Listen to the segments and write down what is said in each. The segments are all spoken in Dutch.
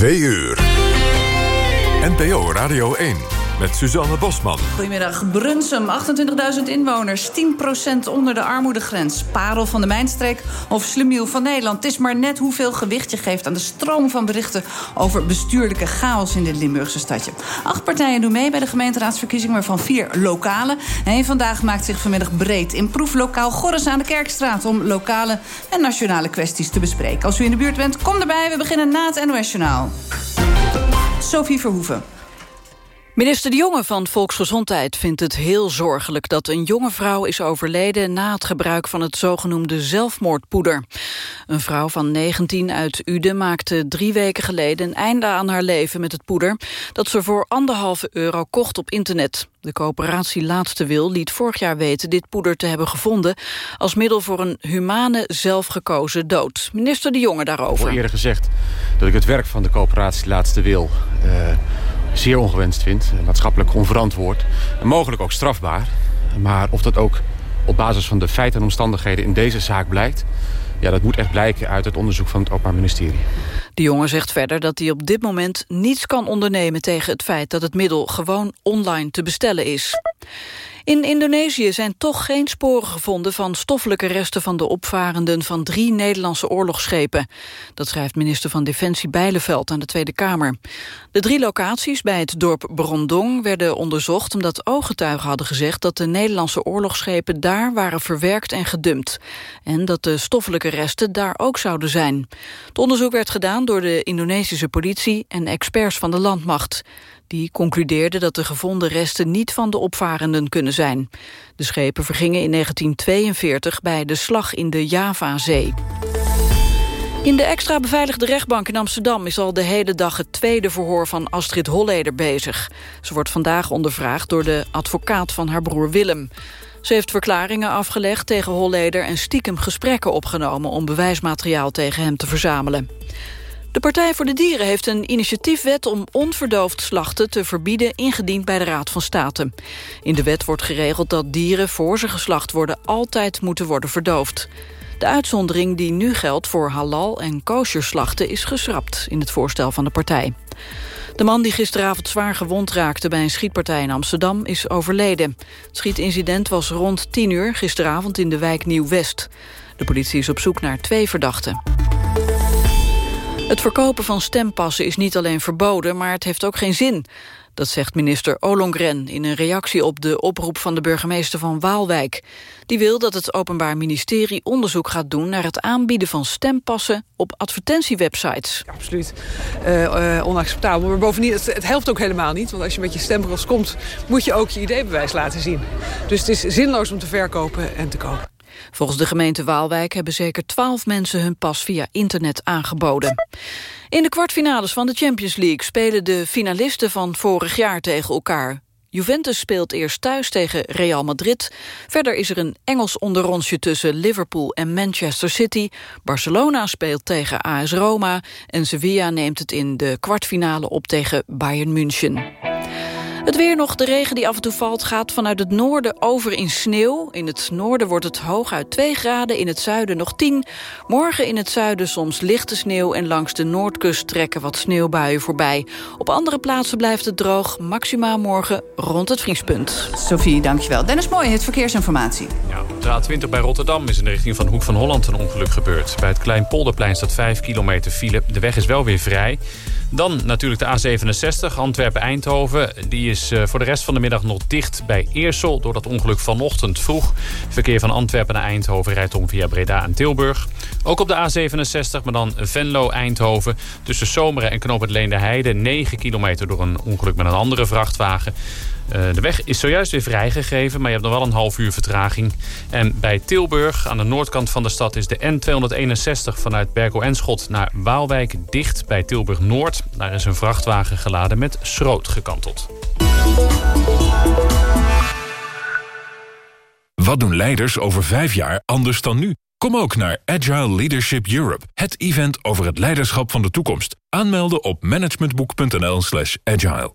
2 uur. NPO Radio 1 met Suzanne Bosman. Goedemiddag. Brunsum, 28.000 inwoners, 10% onder de armoedegrens. Parel van de Mijnstreek of Slumiel van Nederland. Het is maar net hoeveel gewicht je geeft aan de stroom van berichten... over bestuurlijke chaos in dit Limburgse stadje. Acht partijen doen mee bij de gemeenteraadsverkiezing... waarvan vier lokale. En vandaag maakt zich vanmiddag breed in proeflokaal Gorres aan de Kerkstraat... om lokale en nationale kwesties te bespreken. Als u in de buurt bent, kom erbij. We beginnen na het NOS-journaal. Sophie Verhoeven. Minister De Jonge van Volksgezondheid vindt het heel zorgelijk... dat een jonge vrouw is overleden na het gebruik van het zogenoemde zelfmoordpoeder. Een vrouw van 19 uit Uden maakte drie weken geleden... een einde aan haar leven met het poeder... dat ze voor anderhalve euro kocht op internet. De coöperatie Laatste Wil liet vorig jaar weten dit poeder te hebben gevonden... als middel voor een humane, zelfgekozen dood. Minister De Jonge daarover. Ik heb eerder gezegd dat ik het werk van de coöperatie Laatste Wil... Uh, zeer ongewenst vind, maatschappelijk onverantwoord... en mogelijk ook strafbaar. Maar of dat ook op basis van de feiten en omstandigheden in deze zaak blijkt... Ja, dat moet echt blijken uit het onderzoek van het Openbaar Ministerie. De jongen zegt verder dat hij op dit moment niets kan ondernemen... tegen het feit dat het middel gewoon online te bestellen is. In Indonesië zijn toch geen sporen gevonden van stoffelijke resten van de opvarenden van drie Nederlandse oorlogsschepen. Dat schrijft minister van Defensie Bijleveld aan de Tweede Kamer. De drie locaties bij het dorp Brondong werden onderzocht omdat ooggetuigen hadden gezegd dat de Nederlandse oorlogsschepen daar waren verwerkt en gedumpt. En dat de stoffelijke resten daar ook zouden zijn. Het onderzoek werd gedaan door de Indonesische politie en experts van de landmacht. Die concludeerde dat de gevonden resten niet van de opvarenden kunnen zijn. De schepen vergingen in 1942 bij de slag in de Javazee. In de extra beveiligde rechtbank in Amsterdam is al de hele dag het tweede verhoor van Astrid Holleder bezig. Ze wordt vandaag ondervraagd door de advocaat van haar broer Willem. Ze heeft verklaringen afgelegd tegen Holleder en stiekem gesprekken opgenomen om bewijsmateriaal tegen hem te verzamelen. De Partij voor de Dieren heeft een initiatiefwet om onverdoofd slachten te verbieden ingediend bij de Raad van State. In de wet wordt geregeld dat dieren voor ze geslacht worden altijd moeten worden verdoofd. De uitzondering die nu geldt voor halal en kosher slachten is geschrapt in het voorstel van de partij. De man die gisteravond zwaar gewond raakte bij een schietpartij in Amsterdam is overleden. Het schietincident was rond 10 uur gisteravond in de wijk Nieuw-West. De politie is op zoek naar twee verdachten. Het verkopen van stempassen is niet alleen verboden, maar het heeft ook geen zin. Dat zegt minister Olongren in een reactie op de oproep van de burgemeester van Waalwijk. Die wil dat het Openbaar Ministerie onderzoek gaat doen naar het aanbieden van stempassen op advertentiewebsites. Absoluut uh, onacceptabel. Maar bovendien, het, helpt ook helemaal niet. Want als je met je stembureaus komt, moet je ook je ID-bewijs laten zien. Dus het is zinloos om te verkopen en te kopen. Volgens de gemeente Waalwijk hebben zeker twaalf mensen hun pas via internet aangeboden. In de kwartfinales van de Champions League spelen de finalisten van vorig jaar tegen elkaar. Juventus speelt eerst thuis tegen Real Madrid. Verder is er een Engels onderrondje tussen Liverpool en Manchester City. Barcelona speelt tegen AS Roma. En Sevilla neemt het in de kwartfinale op tegen Bayern München. Het weer nog, de regen die af en toe valt gaat vanuit het noorden over in sneeuw. In het noorden wordt het hooguit 2 graden, in het zuiden nog 10. Morgen in het zuiden soms lichte sneeuw en langs de noordkust trekken wat sneeuwbuien voorbij. Op andere plaatsen blijft het droog, maxima morgen rond het vriespunt. Sophie, dankjewel. Dennis Mooi, het verkeersinformatie. Ja, de A20 bij Rotterdam is in de richting van Hoek van Holland een ongeluk gebeurd. Bij het Kleinpolderplein staat 5 kilometer file. De weg is wel weer vrij. Dan natuurlijk de A67, Antwerpen-Eindhoven. Die is uh, voor de rest van de middag nog dicht bij Eersel... door dat ongeluk vanochtend vroeg. Verkeer van Antwerpen naar Eindhoven rijdt om via Breda en Tilburg. Ook op de A67, maar dan Venlo-Eindhoven. Tussen Zomeren en Knoop het Leende Heide. 9 kilometer door een ongeluk met een andere vrachtwagen. Uh, de weg is zojuist weer vrijgegeven, maar je hebt nog wel een half uur vertraging. En bij Tilburg, aan de noordkant van de stad, is de N261 vanuit Berkel en Schot naar Waalwijk dicht bij Tilburg Noord. Daar is een vrachtwagen geladen met schroot gekanteld. Wat doen leiders over vijf jaar anders dan nu? Kom ook naar Agile Leadership Europe, het event over het leiderschap van de toekomst. Aanmelden op managementboek.nl slash agile.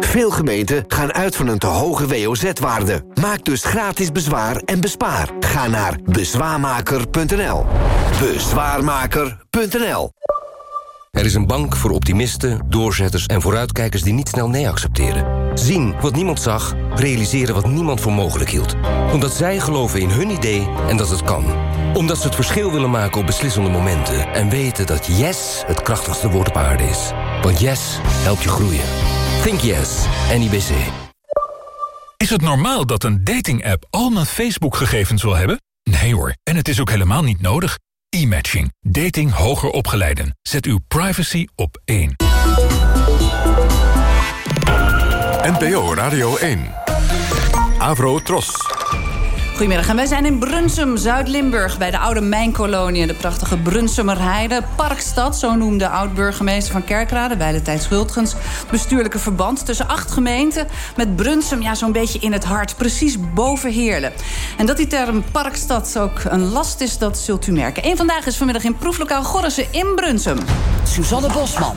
Veel gemeenten gaan uit van een te hoge WOZ-waarde. Maak dus gratis bezwaar en bespaar. Ga naar bezwaarmaker.nl. Bezwaarmaker.nl Er is een bank voor optimisten, doorzetters en vooruitkijkers die niet snel nee accepteren. Zien wat niemand zag, realiseren wat niemand voor mogelijk hield. Omdat zij geloven in hun idee en dat het kan. Omdat ze het verschil willen maken op beslissende momenten. En weten dat yes het krachtigste woord op aarde is. Want yes helpt je groeien. Think yes, NIBC. Is het normaal dat een dating-app al mijn Facebook-gegevens wil hebben? Nee hoor, en het is ook helemaal niet nodig. E-matching. Dating hoger opgeleiden. Zet uw privacy op één. NPO Radio 1. Avro Tros. Goedemiddag, en wij zijn in Brunsum, Zuid-Limburg... bij de oude mijnkolonie de prachtige Brunsumerheide. Parkstad, zo noemde oud-burgemeester van Kerkrade... bij de tijd Schultgens, bestuurlijke verband... tussen acht gemeenten met Brunsum ja, zo'n beetje in het hart. Precies boven Heerlen. En dat die term Parkstad ook een last is, dat zult u merken. Eén vandaag is vanmiddag in proeflokaal Gorrissen in Brunsum. Suzanne Bosman.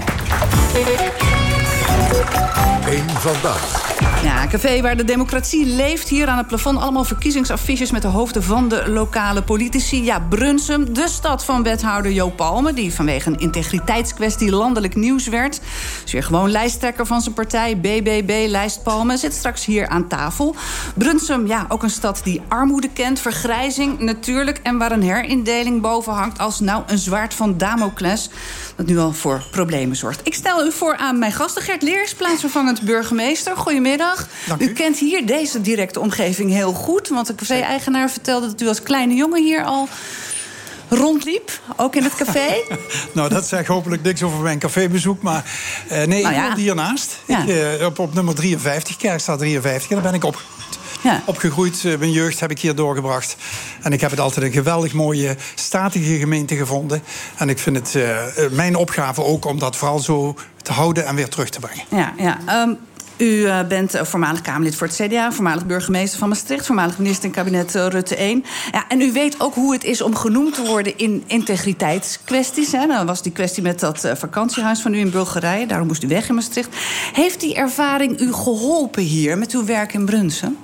Eén vandaag. Ja, café waar de democratie leeft. Hier aan het plafond allemaal verkiezingsaffiches... met de hoofden van de lokale politici. Ja, Brunsum, de stad van wethouder Jo Palme... die vanwege een integriteitskwestie landelijk nieuws werd. Is weer gewoon lijsttrekker van zijn partij, BBB, lijst Palme... zit straks hier aan tafel. Brunsum, ja, ook een stad die armoede kent, vergrijzing natuurlijk... en waar een herindeling boven hangt als nou een zwaard van Damocles... dat nu al voor problemen zorgt. Ik stel u voor aan mijn gasten Gert Leers, plaatsvervangend burgemeester. Goedemiddag. U. kent hier deze directe omgeving heel goed. Want de café-eigenaar vertelde dat u als kleine jongen hier al rondliep, ook in het café? nou, dat zegt hopelijk niks over mijn cafébezoek. Maar uh, nee, nou, ik woon hiernaast. Ja. Ik, uh, op, op nummer 53, Kerkstraat 53. En daar ben ik opgegroeid. Ja. Opgegroeid, uh, mijn jeugd heb ik hier doorgebracht. En ik heb het altijd een geweldig mooie, statige gemeente gevonden. En ik vind het mijn opgave ook om dat vooral zo te houden en weer terug te brengen. Ja, ja. Um, u bent voormalig Kamerlid voor het CDA, voormalig burgemeester van Maastricht, voormalig minister in kabinet Rutte 1. Ja, en u weet ook hoe het is om genoemd te worden in integriteitskwesties. Hè. Dan was die kwestie met dat vakantiehuis van u in Bulgarije, daarom moest u weg in Maastricht. Heeft die ervaring u geholpen hier met uw werk in Brunsen?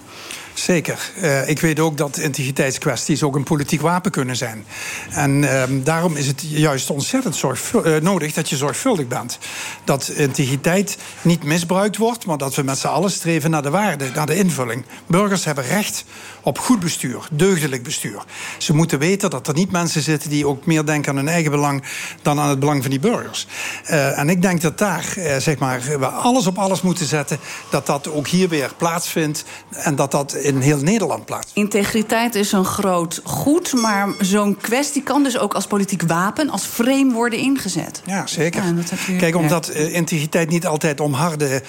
Zeker. Uh, ik weet ook dat integriteitskwesties ook een politiek wapen kunnen zijn. En uh, daarom is het juist ontzettend uh, nodig dat je zorgvuldig bent. Dat integriteit niet misbruikt wordt, maar dat we met z'n allen streven naar de waarde, naar de invulling. Burgers hebben recht op goed bestuur, deugdelijk bestuur. Ze moeten weten dat er niet mensen zitten die ook meer denken aan hun eigen belang dan aan het belang van die burgers. Uh, en ik denk dat daar, zeg maar, we alles op alles moeten zetten, dat dat ook hier weer plaatsvindt en dat dat in heel Nederland plaats. Integriteit is een groot goed, maar zo'n kwestie kan dus ook als politiek wapen, als frame worden ingezet. Ja, zeker. Ja, Kijk, omdat uh, integriteit niet altijd om harde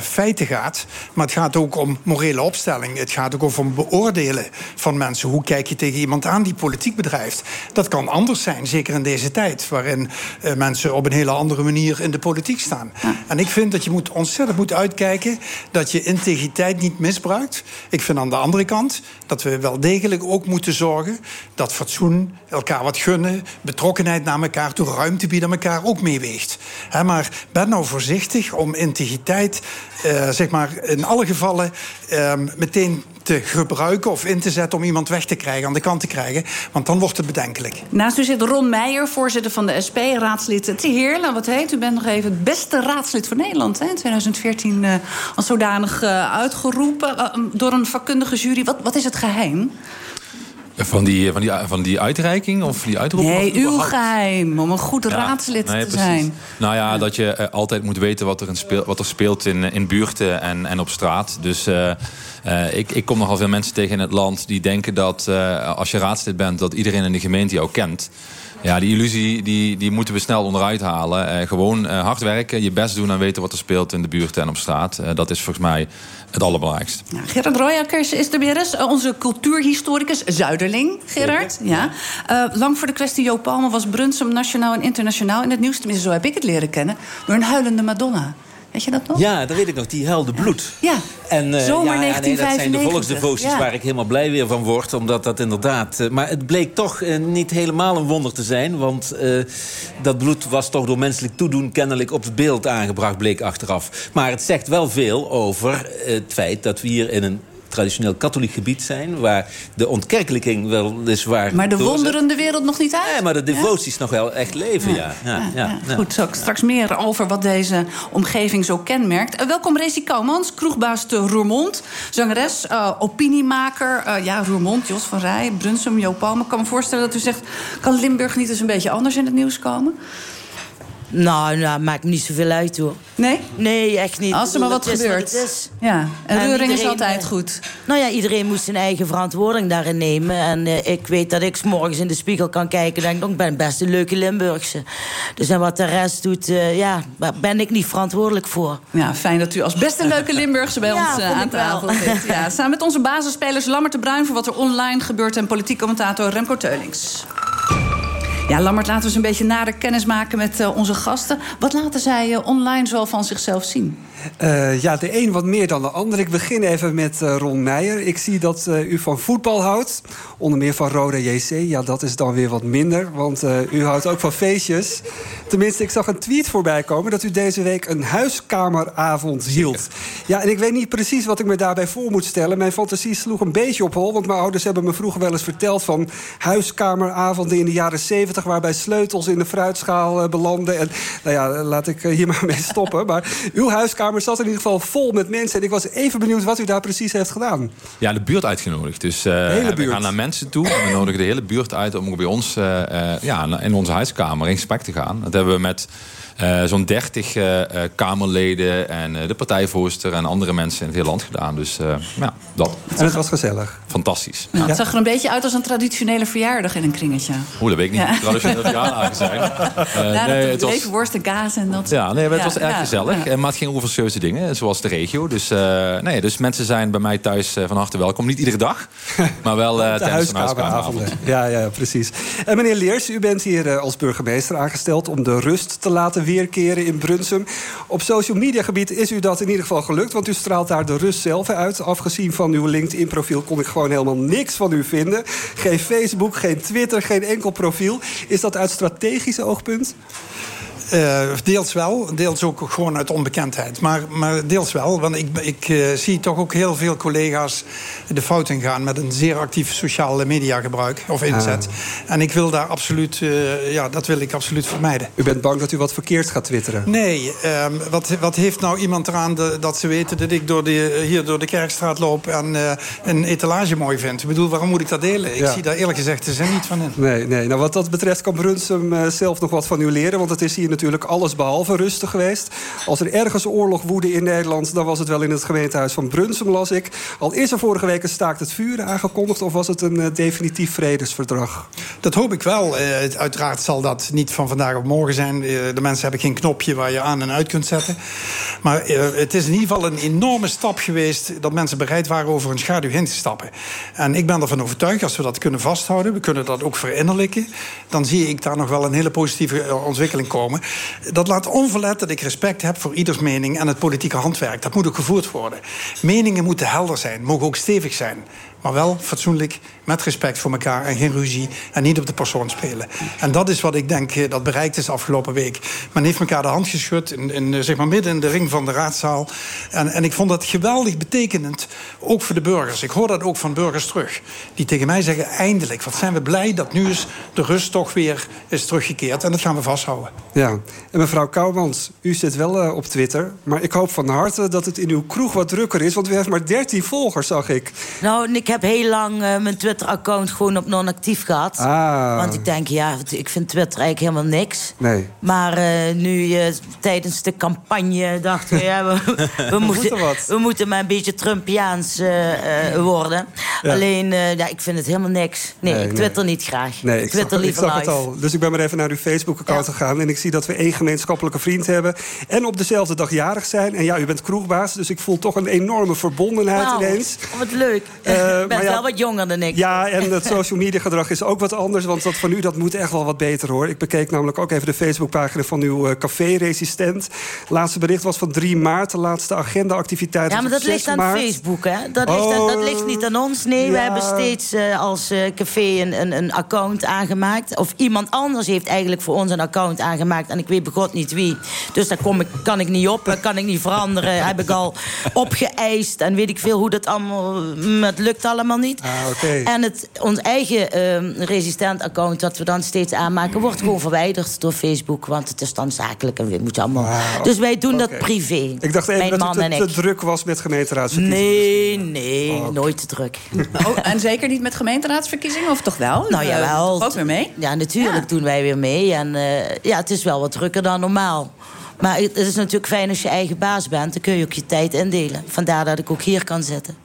feiten gaat, maar het gaat ook om morele opstelling. Het gaat ook over beoordelen van mensen. Hoe kijk je tegen iemand aan die politiek bedrijft? Dat kan anders zijn, zeker in deze tijd, waarin uh, mensen op een hele andere manier in de politiek staan. Ja. En ik vind dat je moet ontzettend moet uitkijken dat je integriteit niet misbruikt. Ik vind aan de andere kant dat we wel degelijk ook moeten zorgen dat fatsoen, elkaar wat gunnen, betrokkenheid naar elkaar toe, ruimte bieden aan elkaar ook meeweegt. He, maar ben nou voorzichtig om integriteit, uh, zeg maar, in alle gevallen uh, meteen te gebruiken of in te zetten om iemand weg te krijgen, aan de kant te krijgen. Want dan wordt het bedenkelijk. Naast u zit Ron Meijer, voorzitter van de SP, raadslid te Heerlen. Wat heet? U bent nog even het beste raadslid van Nederland. Hè? In 2014 uh, als zodanig uh, uitgeroepen uh, door een vakkundige jury. Wat, wat is het geheim? Van die, van, die, van die uitreiking of die uitroep? Nee, uw geheim om een goed ja, raadslid nee, te precies. zijn. Nou ja, dat je uh, altijd moet weten wat er, in speel, wat er speelt in, in buurten en, en op straat. Dus uh, Uh, ik, ik kom nogal veel mensen tegen in het land die denken dat uh, als je raadslid bent... dat iedereen in de gemeente jou kent. Ja, die illusie die, die moeten we snel onderuit halen. Uh, gewoon uh, hard werken, je best doen en weten wat er speelt in de buurt en op straat. Uh, dat is volgens mij het allerbelangrijkste. Ja, Gerard Royakkers is de BRS, onze cultuurhistoricus, Zuiderling. Gerard, ja. lang voor de kwestie Joop Palme was Brunsum nationaal en internationaal in het nieuws. Tenminste, zo heb ik het leren kennen. Door een huilende Madonna. Weet je dat nog? Ja, dat weet ik nog. Die huilde bloed. Ja, en, uh, zomer ja, 1995. nee, dat zijn de volksdevoties ja. waar ik helemaal blij weer van word. Omdat dat inderdaad... Uh, maar het bleek toch uh, niet helemaal een wonder te zijn. Want dat bloed was toch door menselijk toedoen... kennelijk op het beeld aangebracht, bleek achteraf. Maar het zegt wel veel over het feit dat we hier in een traditioneel katholiek gebied zijn... waar de ontkerkelijking weliswaar... Maar de wonderen de wereld nog niet uit. Ja, maar de devoties ja? nog wel echt leven, ja. ja. ja, Goed, zo, straks meer over wat deze omgeving zo kenmerkt. Uh, welkom Rezi Kouwmans, kroegbaas te Roermond. Zangeres, uh, opiniemaker. Uh, ja, Roermond, Jos van Rij, Brunsum, Joop Palme. Ik kan me voorstellen dat u zegt... kan Limburg niet eens een beetje anders in het nieuws komen? Nou, nou, maakt me niet zoveel uit hoor. Nee? Nee, echt niet. Als er maar wat gebeurt. Wat ja, en, en reuring is eh, altijd goed. Nou ja, iedereen moest zijn eigen verantwoording daarin nemen. En uh, ik weet dat ik 's morgens in de spiegel kan kijken... en denk ik ben best een leuke Limburgse. Dus en wat de rest doet, uh, ja, daar ben ik niet verantwoordelijk voor. Ja, fijn dat u als best een leuke Limburgse bij ja, ons uh, aan tafel zit. Ja, samen met onze basisspelers Lammert de Bruin... voor wat er online gebeurt... en politiek commentator Remco Teulings. Ja, Lammert, laten we eens een beetje nader kennis maken met uh, onze gasten. Wat laten zij uh, online zo van zichzelf zien? Uh, ja, de een wat meer dan de ander. Ik begin even met uh, Ron Meijer. Ik zie dat uh, u van voetbal houdt. Onder meer van Roda JC. Ja, dat is dan weer wat minder. Want u houdt ook van feestjes. Tenminste, ik zag een tweet voorbij komen... dat u deze week een huiskameravond hield. Ja, en ik weet niet precies wat ik me daarbij voor moet stellen. Mijn fantasie sloeg een beetje op hol. Want mijn ouders hebben me vroeger wel eens verteld... van huiskameravonden in de jaren 70... waarbij sleutels in de fruitschaal belanden. En nou ja, laat ik hier maar mee stoppen. Maar uw huiskamer kamer zat in ieder geval vol met mensen. En ik was even benieuwd wat u daar precies heeft gedaan. Ja, de buurt uitgenodigd. Dus uh, buurt. we gaan naar mensen toe. En we nodigen de hele buurt uit om bij ons uh, ja, in onze huiskamer in gesprek te gaan. Dat hebben we met uh, zo'n 30 uh, uh, Kamerleden en de partijvoorzitter en andere mensen in het hele land gedaan. Dus ja, dat. En het was gezellig. Fantastisch. Ja, het zag er een beetje uit als een traditionele verjaardag in een kringetje. Oeh, dat weet ik niet. Ja. Traditionele verjaardagen zijn. ja, nee, het was... worst, kaas en dat. Ja, nee, het was erg gezellig. Maar het ging over serieuze dingen, zoals de regio. Dus, nee, dus mensen zijn bij mij thuis van harte welkom. Niet iedere dag, maar wel tijdens een huiskameravond. Ja, ja, precies. En meneer Leers, u bent hier als burgemeester aangesteld om de rust te laten weerkeren in Brunsum. Op social media gebied is u dat in ieder geval gelukt, want u straalt daar de rust zelf uit. Afgezien van uw LinkedIn-profiel kon ik gewoon helemaal niks van u vinden. Geen Facebook, geen Twitter, geen enkel profiel. Is dat uit strategisch oogpunt? Uh, deels wel, deels ook gewoon uit onbekendheid. Maar, maar deels wel, want ik, ik uh, zie toch ook heel veel collega's de fout in gaan met een zeer actief sociale media gebruik of inzet. Ah. En ik wil daar absoluut, uh, ja, dat wil ik absoluut vermijden. U bent bang dat u wat verkeerd gaat twitteren? Nee, um, wat, wat heeft nou iemand eraan de, dat ze weten dat ik door de, hier door de Kerkstraat loop en een etalage mooi vind? Ik bedoel, waarom moet ik dat delen? Ik ja. zie daar eerlijk gezegd de zin niet van in. Nee, nee. Nou, wat dat betreft kan Brunsum zelf nog wat van u leren, want het is hier natuurlijk alles behalve rustig geweest. Als er ergens oorlog woedde in Nederland... dan was het wel in het gemeentehuis van Brunsum, las ik. Al is er vorige week een staakt het vuren aangekondigd... of was het een uh, definitief vredesverdrag? Dat hoop ik wel. Uh, uiteraard zal dat niet van vandaag op morgen zijn. Uh, de mensen hebben geen knopje waar je aan en uit kunt zetten. Maar het is in ieder geval een enorme stap geweest... dat mensen bereid waren over hun schaduw heen te stappen. En ik ben ervan overtuigd, als we dat kunnen vasthouden... we kunnen dat ook verinnerlijken... dan zie ik daar nog wel een hele positieve ontwikkeling komen dat laat onverlet dat ik respect heb voor ieders mening en het politieke handwerk. Dat moet ook gevoerd worden. Meningen moeten helder zijn, mogen ook stevig zijn. Maar wel fatsoenlijk, met respect voor elkaar en geen ruzie. En niet op de persoon spelen. En dat is wat ik denk dat bereikt is afgelopen week. Men heeft elkaar de hand geschud, in, in, zeg maar midden in de ring van de raadzaal. En, en ik vond dat geweldig betekenend, ook voor de burgers. Ik hoor dat ook van burgers terug. Die tegen mij zeggen, eindelijk, wat zijn we blij dat nu eens de rust toch weer is teruggekeerd. En dat gaan we vasthouden. Ja, en mevrouw Kouwmans, u zit wel uh, op Twitter. Maar ik hoop van harte dat het in uw kroeg wat drukker is. Want u heeft maar 13 volgers, zag ik. Nou, ik heb heel lang uh, mijn Twitter Twitter-account gewoon op non-actief gehad. Ah. Want ik denk, ja, ik vind Twitter eigenlijk helemaal niks. Nee. Maar eh, nu eh, tijdens de campagne dachten we, ja, we, we, moeten, moeten wat. we moeten maar een beetje Trumpiaans eh, worden. Ja. Alleen, ja, ik vind het helemaal niks. Nee, Nee, ik nee. twitter niet graag. Nee, ik ik twitter zag, ik liever zag het al. Dus ik ben maar even naar uw Facebook-account gegaan. En ik zie dat we één gemeenschappelijke vriend hebben. En op dezelfde dag jarig zijn. En ja, u bent kroegbaas. Dus ik voel toch een enorme verbondenheid Wauw, ineens. Wat leuk. Bent ja, wel wat jonger dan ik. Ja, en het social media gedrag is ook wat anders. Want dat van u, dat moet echt wel wat beter hoor. Ik bekeek namelijk ook even de Facebookpagina van uw eh, café-resistent. Laatste bericht was van 3 maart. De laatste agenda-activiteit Ja, maar dat ligt 6 aan maart. Facebook, hè? Dat ligt, aan- dat ligt niet aan ons. Nee, we hebben steeds eh, als eh, café een, een, een account aangemaakt. Of iemand anders heeft eigenlijk voor ons een account aangemaakt. En ik weet begot niet wie. Dus daar kom ik, kan ik niet op, kan ik niet veranderen. Heb ik al opgeëist en weet ik veel hoe dat allemaal... Het lukt allemaal niet. Ah, oké. En het, ons eigen eh, resistent account dat we dan steeds aanmaken... wordt gewoon verwijderd door Facebook. Want het is dan zakelijk en we moeten allemaal... Dus wij doen dat privé. Ik dacht even Mijn dat het te, druk was met gemeenteraadsverkiezingen. Nee, nee, nooit te druk. Oh, en zeker niet met gemeenteraadsverkiezingen, of toch wel? Nou Eh, jawel. toch ook weer mee? Ja, natuurlijk doen wij weer mee. En eh, ja, het is wel wat drukker dan normaal. Maar het is natuurlijk fijn als je eigen baas bent. Dan kun je ook je tijd indelen. Vandaar dat ik ook hier kan zitten.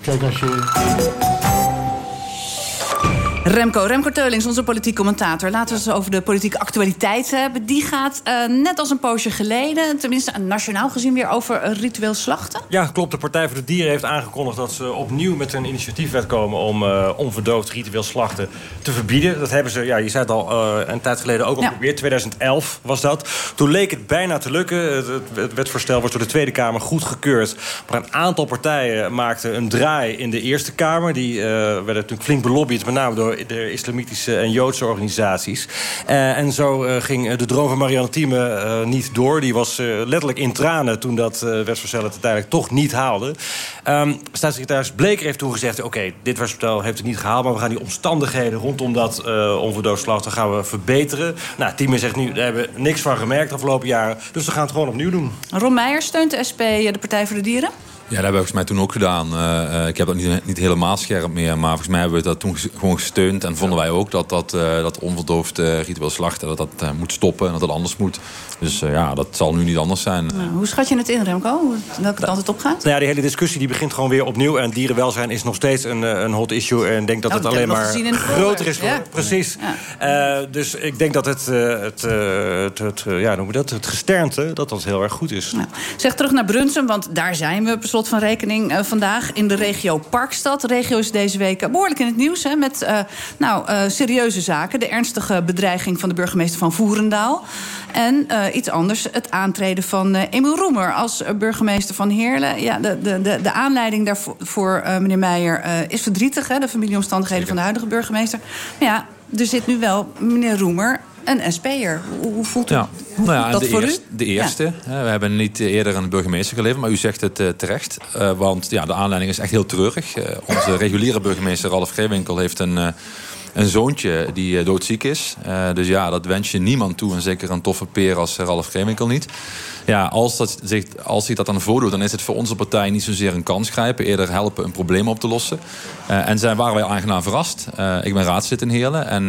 Kijk, als je... Remco, Remco Teulings, onze politiek commentator. Laten we het eens over de politieke actualiteit hebben. Die gaat eh, net als een poosje geleden, tenminste nationaal gezien, weer over ritueel slachten. Ja, klopt. De Partij voor de Dieren heeft aangekondigd dat ze opnieuw met een initiatiefwet komen om eh, onverdoofd ritueel slachten te verbieden. Dat hebben ze, ja, je zei het al, eh, een tijd geleden ook al geprobeerd. 2011 was dat. Toen leek het bijna te lukken. Het, het, wetsvoorstel wordt door de Tweede Kamer goedgekeurd. Maar een aantal partijen maakten een draai in de Eerste Kamer. Die werden natuurlijk flink belobbyd, met name door de islamitische en Joodse organisaties. Eh, en zo eh, ging de droom van Marianne Thieme eh, niet door. Die was eh, letterlijk in tranen toen dat eh, wetsvoorstel het uiteindelijk toch niet haalde. Ehm, staatssecretaris Bleker heeft toen gezegd... oké, dit wetsvoorstel heeft het niet gehaald... maar we gaan die omstandigheden rondom dat uh, onverdoofd slachten gaan we verbeteren. Nou, Thieme zegt nu, daar hebben we niks van gemerkt de afgelopen jaren... dus we gaan het gewoon opnieuw doen. Ron Meijer steunt de SP de Partij voor de Dieren? Ja, dat hebben we volgens mij toen ook gedaan. Uh, uh, ik heb dat niet, niet helemaal scherp meer. Maar volgens mij hebben we dat toen gewoon gesteund. En vonden wij ook dat dat, uh, dat onverdoofd ritueel slachten... dat dat moet stoppen en dat dat anders moet. Dus ja, dat zal nu niet anders zijn. Nou, hoe schat je het in, Remco? Welke kant het op gaat? Nou ja, die hele discussie die begint gewoon weer opnieuw. En dierenwelzijn is nog steeds een, een hot issue. En ik denk dat nou, het alleen maar groter is. Ja. Precies. Ja. dus ik denk dat het, het, het, het, ja, noem dat, het gesternte... dat dat heel erg goed is. Nou, zeg terug naar Brunsum, want daar zijn we per slot van rekening uh, vandaag in de regio Parkstad. De regio is deze week behoorlijk in het nieuws hè, met uh, nou, uh, serieuze zaken. De ernstige bedreiging van de burgemeester van Voerendaal. En iets anders, het aantreden van Emiel Roemer als burgemeester van Heerlen. Ja, de, de, de, de aanleiding daarvoor voor meneer Meijer is verdrietig, hè, de familieomstandigheden van de huidige burgemeester. Maar ja, er zit nu wel meneer Roemer een SP'er. Hoe, hoe voelt u ja. hoe nou ja, dat de voor eerste, u? De eerste. Ja. We hebben niet eerder een burgemeester geleverd, maar u zegt het uh, terecht. Uh, want ja, de aanleiding is echt heel treurig. Uh, onze reguliere burgemeester Ralf Greewinkel heeft een, een zoontje die doodziek is. dus ja, dat wens je niemand toe. En zeker een toffe peer als Ralf Greewinkel niet. Ja, als, dat zich, als hij dat dan voordoet, dan is het voor onze partij niet zozeer een kans grijpen. Eerder helpen een probleem op te lossen. En zijn, waren wij aangenaam verrast. Ik ben raadslid in Heerlen. En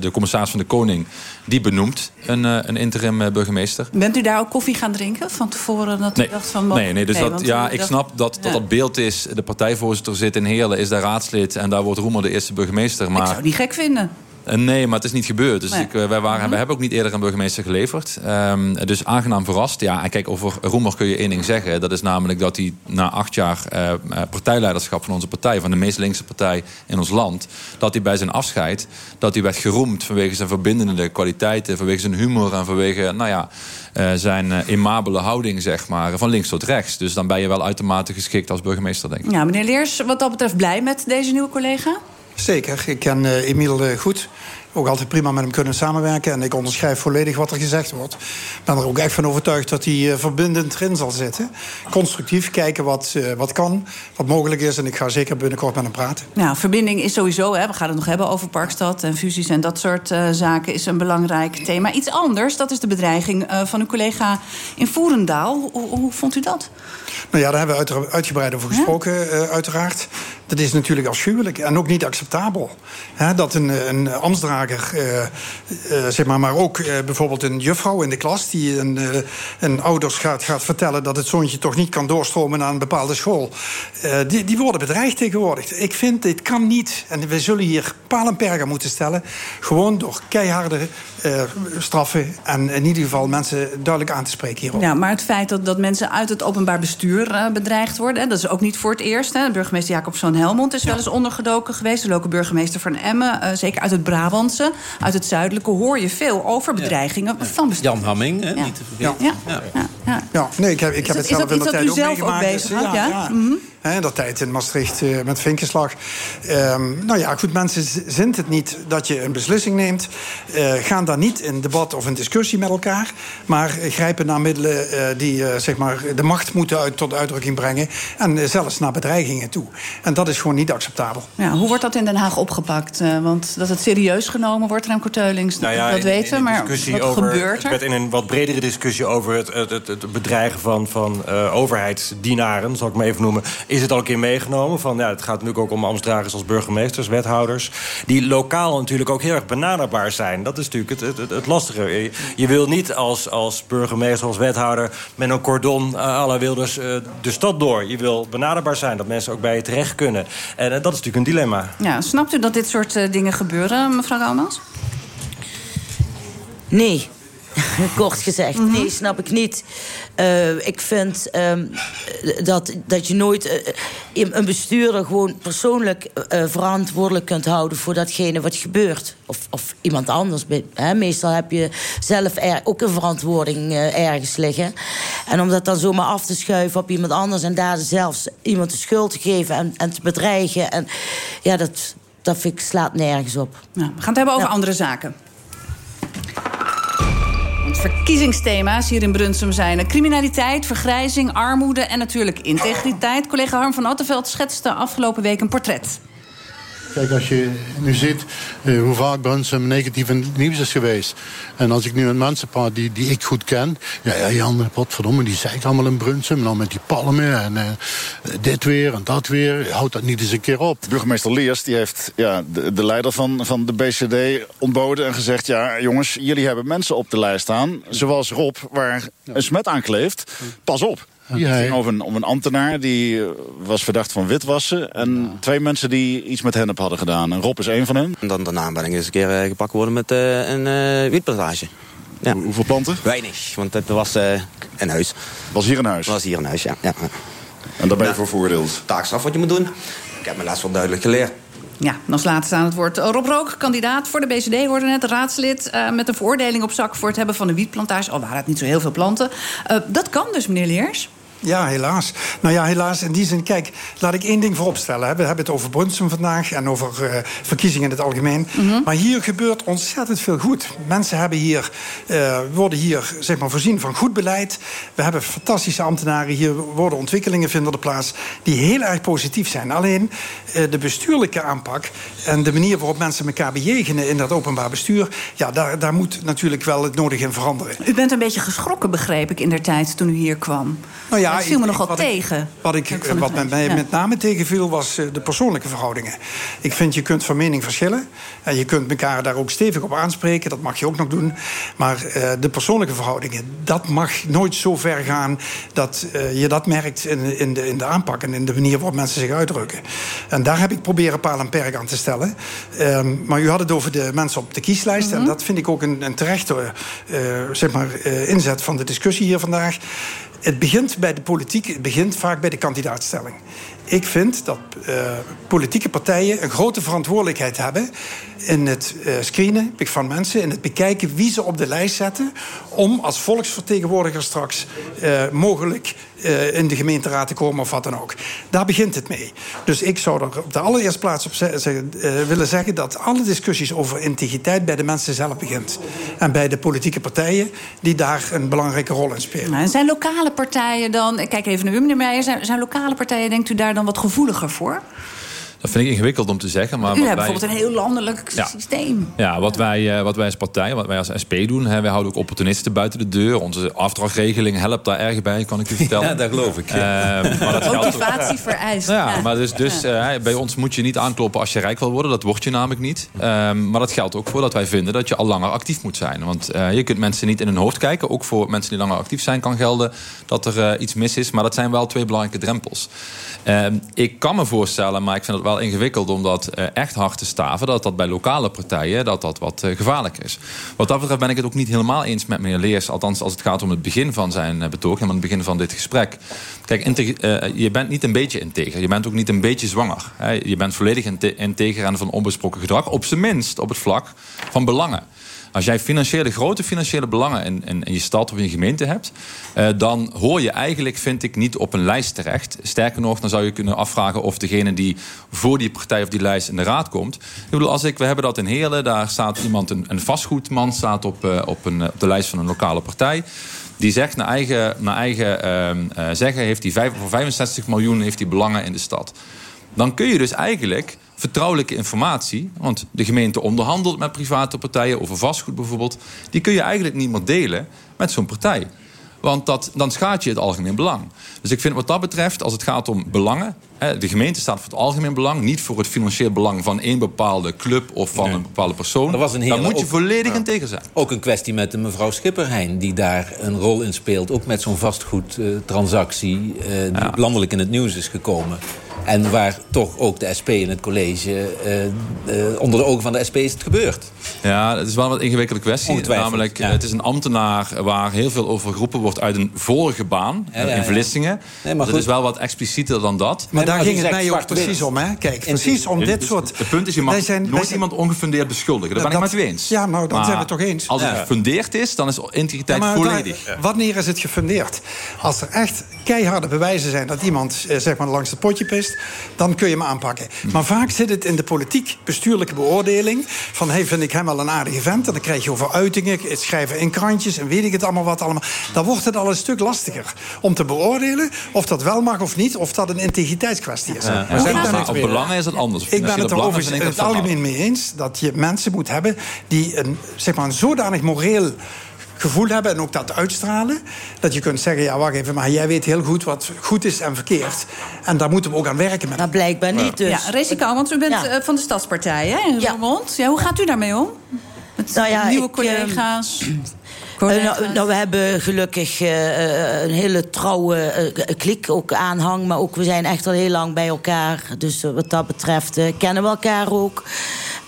de commissaris van de Koning, die benoemt een, een interim burgemeester. Bent u daar ook koffie gaan drinken van tevoren? Dat u nee. dacht van, nee, nee, dus nee, dat, ja, ik snap dat, dat dat beeld is. De partijvoorzitter zit in Heerlen, is daar raadslid. En daar wordt Roemer de eerste burgemeester. Maar... Ik zou niet gek vinden. Nee, maar het is niet gebeurd. Dus Nee. ik, wij waren, Mhm. we hebben ook niet eerder een burgemeester geleverd. Um, dus aangenaam verrast. Ja, en kijk, over Roemer kun je één ding zeggen. Dat is namelijk dat hij na acht jaar uh, partijleiderschap van onze partij... van de meest linkse partij in ons land... dat hij bij zijn afscheid dat hij werd geroemd vanwege zijn verbindende kwaliteiten... vanwege zijn humor en vanwege, nou ja... Uh, zijn uh, immabele houding, zeg maar, van links tot rechts. Dus dan ben je wel uitermate geschikt als burgemeester, denk ik. Ja, meneer Leers, wat dat betreft blij met deze nieuwe collega? Zeker, ik ken uh, Emiel uh, goed. ook altijd prima met hem kunnen samenwerken. En ik onderschrijf volledig wat er gezegd wordt. Ik ben er ook echt van overtuigd dat hij eh, verbindend erin zal zitten. Constructief kijken wat, eh, wat kan, wat mogelijk is. En ik ga zeker binnenkort met hem praten. Nou, verbinding is sowieso, hè, we gaan het nog hebben over Parkstad en fusies en dat soort zaken, is een belangrijk thema. Iets anders, dat is de bedreiging van uw collega in Voerendaal. Hoe, hoe, vond u dat? Nou ja, daar hebben we uitgebreid over gesproken, ja? uh, uiteraard. Dat is natuurlijk afschuwelijk en ook niet acceptabel. Hè, dat een, een ambtsdrager, uh, uh, zeg maar, maar ook uh, bijvoorbeeld een juffrouw in de klas... die een, een ouders gaat, gaat vertellen dat het zoontje toch niet kan doorstromen naar een bepaalde school... die, die worden bedreigd tegenwoordig. Ik vind, dit kan niet. En we zullen hier paal en moeten stellen. Gewoon door keiharde straffen en in ieder geval mensen duidelijk aan te spreken hierop. Ja, maar het feit dat, dat mensen uit het openbaar bestuur bedreigd worden... Dat is ook niet voor het eerst. Hè. Burgemeester Jacobson Helmond is ja. wel eens ondergedoken geweest. De lokale burgemeester van Emmen, uh, zeker uit het Brabantse, uit het zuidelijke, hoor je veel over bedreigingen ja. van bestuur. Jan Hamming, hè, ja. niet te vergeten. Ja. Ja. Ja. nee, ik heb, ik heb is het zelf in de tijd ook zelf meegemaakt. Ook bezig had, ja? ja. Mm -hmm. Dat tijd in Maastricht uh, met vinkenslag. Um, nou ja, goed, mensen zint het niet dat je een beslissing neemt. Uh, gaan dan niet in debat of een discussie met elkaar. Maar grijpen naar middelen uh, die zeg maar de macht moeten uit, tot uitdrukking brengen. En zelfs naar bedreigingen toe. En dat is gewoon niet acceptabel. Ja, hoe wordt dat in Den Haag opgepakt? want dat het serieus genomen wordt, Remco Teulings, nou ja, dat weten we. Maar wat over, gebeurt er? Het werd in een wat bredere discussie over het, het, het, het bedreigen van, van overheidsdienaren, zal ik maar even noemen is het al een keer meegenomen. Van, ja, het gaat natuurlijk ook om ambtsdragers als burgemeesters, wethouders. Die lokaal natuurlijk ook heel erg benaderbaar zijn. Dat is natuurlijk het, het, het lastige. Je, je, wil niet als, als burgemeester, als wethouder... met een cordon uh, à la Wilders uh, de stad door. Je wil benaderbaar zijn, dat mensen ook bij je terecht kunnen. En uh, dat is natuurlijk een dilemma. Ja, snapt u dat dit soort dingen gebeuren, mevrouw Almans? Nee. Kort gezegd, nee, snap ik niet. Uh, ik vind um, dat, dat je nooit uh, een bestuurder gewoon persoonlijk uh, verantwoordelijk kunt houden voor datgene wat gebeurt. Of, of iemand anders. Hè? Meestal heb je zelf er, ook een verantwoording ergens liggen. En om dat dan zomaar af te schuiven op iemand anders en daar zelfs iemand de schuld te geven en, en te bedreigen. En, ja, dat, dat vind ik, slaat nergens op. Nou, we gaan het hebben over ja. andere zaken. Verkiezingsthema's hier in Brunsum zijn criminaliteit, vergrijzing, armoede en natuurlijk integriteit. Collega Harm van Attenveld schetste afgelopen week een portret. Kijk, als je nu ziet uh, hoe vaak Brunsum negatief in het nieuws is geweest. En als ik nu met mensen praat die, die ik goed ken. Ja, ja Jan, potverdomme, die zegt allemaal in Brunsum. Dan met die palmen en uh, dit weer en dat weer. Houd dat niet eens een keer op. Burgemeester Leers die heeft ja, de, de leider van, van de BCD ontboden en gezegd... ja, jongens, jullie hebben mensen op de lijst staan, zoals Rob... waar een smet aan kleeft. Pas op. Het ging over een, om een ambtenaar die was verdacht van witwassen. En ja. twee mensen die iets met hennep hadden gedaan. En Rob is één van hen. En dan daarna ben ik eens een keer uh, gepakt worden met uh, een uh, wietplantage. Ja. Hoe, hoeveel planten? Weinig, want het was een huis. Was hier een huis? Was hier een huis, ja. ja. En daar ben je voor veroordeeld? Taakstraf wat je moet doen. Ik heb mijn les wel duidelijk geleerd. Ja, als laatste aan het woord Rob Rook, kandidaat voor de BCD, hoorde net, raadslid... Uh, met een veroordeling op zak voor het hebben van een wietplantage. Al waren het niet zo heel veel planten. Uh, dat kan dus, meneer Leers. Ja, helaas. Nou ja, helaas in die zin. Kijk, laat ik één ding vooropstellen. We hebben het over Brunsum vandaag en over uh, verkiezingen in het algemeen. Mm -hmm. Maar hier gebeurt ontzettend veel goed. Mensen hebben hier, uh, worden hier zeg maar, voorzien van goed beleid. We hebben fantastische ambtenaren. Hier worden ontwikkelingen vinden er plaats die heel erg positief zijn. Alleen uh, de bestuurlijke aanpak en de manier waarop mensen elkaar bejegenen in dat openbaar bestuur... ja, daar, daar moet natuurlijk wel het nodige in veranderen. U bent een beetje geschrokken, begreep ik, in der tijd toen u hier kwam. Nou ja, het viel me nogal wat tegen. Ik, wat ik, wat met mij ja. met name tegenviel was de persoonlijke verhoudingen. Ik vind je kunt van mening verschillen. En je kunt elkaar daar ook stevig op aanspreken. Dat mag je ook nog doen. Maar uh, de persoonlijke verhoudingen, dat mag nooit zo ver gaan... dat uh, je dat merkt in, in, de, in de aanpak en in de manier waarop mensen zich uitdrukken. En daar heb ik proberen paal en perk aan te stellen. Um, maar u had het over de mensen op de kieslijst. Mm -hmm. En dat vind ik ook een, een terechte uh, zeg maar, inzet van de discussie hier vandaag. Het begint bij de politiek, het begint vaak bij de kandidaatstelling. Ik vind dat uh, politieke partijen een grote verantwoordelijkheid hebben in het eh, screenen van mensen, in het bekijken wie ze op de lijst zetten, om als volksvertegenwoordiger straks eh, mogelijk eh, in de gemeenteraad te komen of wat dan ook. Daar begint het mee. Dus ik zou er op de allereerste plaats op ze- zeggen, willen zeggen dat alle discussies over integriteit bij de mensen zelf begint. En bij de politieke partijen die daar een belangrijke rol in spelen. En zijn lokale partijen dan... ik Kijk even naar u, meneer Meijer. Zijn, zijn lokale partijen, denkt u daar dan wat gevoeliger voor? Dat vind ik ingewikkeld om te zeggen. Maar u hebt wij- bijvoorbeeld een heel landelijk Ja. systeem. Ja, wat wij, eh, wat wij als partij, wat wij als SP doen... Hè, wij houden ook opportunisten buiten de deur. Onze afdrachtregeling helpt daar erg bij, kan ik u vertellen. Ja, dat geloof ik. Eh, maar dat ook- Motivatie vereist. Ja, maar dus, dus eh, bij ons moet je niet aankloppen als je rijk wil worden. Dat word je namelijk niet. Ehm, maar dat geldt ook voor dat wij vinden dat je al langer actief moet zijn. Want eh, je kunt mensen niet in hun hoofd kijken. Ook voor mensen die langer actief zijn kan gelden dat er eh, iets mis is. Maar dat zijn wel twee belangrijke drempels. Ehm, ik kan me voorstellen, maar ik vind het wel ingewikkeld om dat eh, echt hard te staven. Dat dat bij lokale partijen dat dat wat eh, gevaarlijk is. Wat dat betreft ben ik het ook niet helemaal eens met meneer Leers. Althans, als het gaat om het begin van zijn eh, betoog en het begin van dit gesprek. Kijk, je bent niet een beetje integer. Je bent ook niet een beetje zwanger. Je bent volledig inte- integer en van onbesproken gedrag. Op zijn minst op het vlak van belangen. Als jij financiële, grote financiële belangen in, in, je stad of in je gemeente hebt, eh, dan hoor je eigenlijk, vind ik, niet op een lijst terecht. Sterker nog, dan zou je kunnen afvragen of degene die voor die partij of die lijst in de raad komt. Ik bedoel, als ik, we hebben dat in Heerlen, daar staat iemand, een, een vastgoedman, staat op, eh, op, een, op de lijst van een lokale partij. Die zegt naar eigen, naar eigen ehm, eh, zeggen, heeft hij voor 65 miljoen heeft hij belangen in de stad. Dan kun je dus eigenlijk vertrouwelijke informatie, want de gemeente onderhandelt met private partijen over vastgoed bijvoorbeeld, die kun je eigenlijk niet meer delen met zo'n partij. Want dat, dan schaadt je het algemeen belang. Dus ik vind wat dat betreft, als het gaat om belangen. Hè, de gemeente staat voor het algemeen belang, niet voor het financieel belang van één bepaalde club of van een bepaalde persoon. Er was een dan hele moet je volledig in tegen zijn. Ook een kwestie met de mevrouw Schipperheijn, die daar een rol in speelt. Ook met zo'n vastgoedtransactie eh die landelijk in het nieuws is gekomen. En waar toch ook de SP in het college, eh, eh, onder de ogen van de SP is het gebeurd. Ja, het is wel een wat ingewikkelde kwestie. Namelijk, ja. het is een ambtenaar waar heel veel over geroepen wordt uit een vorige baan Ja, ja, in ja. Vlissingen. Nee, maar dat is wel wat explicieter dan dat. Maar daar ging het mij ook precies om. Hè? Kijk, precies om dit Dus soort... Het punt is, je mag Wij zijn- wij nooit zijn- iemand ongefundeerd beschuldigen. Daar ben ik Dat- met u eens. Ja, nou, dan zijn we het toch eens. Als het gefundeerd is, dan is integriteit Ja, maar volledig. Wanneer is het gefundeerd? Als er echt keiharde bewijzen zijn dat iemand eh, zeg maar langs het potje pist, dan kun je hem aanpakken. Maar vaak zit het in de politiek-bestuurlijke beoordeling. Van hey, vind ik hem wel een aardige vent. En dan krijg je over uitingen, het schrijven in krantjes en weet ik het allemaal wat allemaal. Dan wordt het al een stuk lastiger om te beoordelen of dat wel mag of niet, of dat een integriteitskwestie is. Ja, Maar maar ik zijn ben op belangen is het anders. ik ben het er overigens in het algemeen mee eens dat je mensen moet hebben die een, zeg maar, een zodanig moreel gevoel hebben en ook dat uitstralen. Dat je kunt zeggen, ja wacht even, maar jij weet heel goed wat goed is en verkeerd. En daar moeten we ook aan werken. Met Maar blijkbaar niet dus. Ja, Resico, want u bent Ja. eh, van de Stadspartij hè, in Roermond. Ja, hoe gaat u daarmee om? Met Nou ja, nieuwe ik, collega's? Eh, nou, nou, we hebben gelukkig eh, eh, een hele trouwe klik, ook aanhang. Maar ook we zijn echt al heel lang bij elkaar. Dus wat dat betreft kennen we elkaar ook.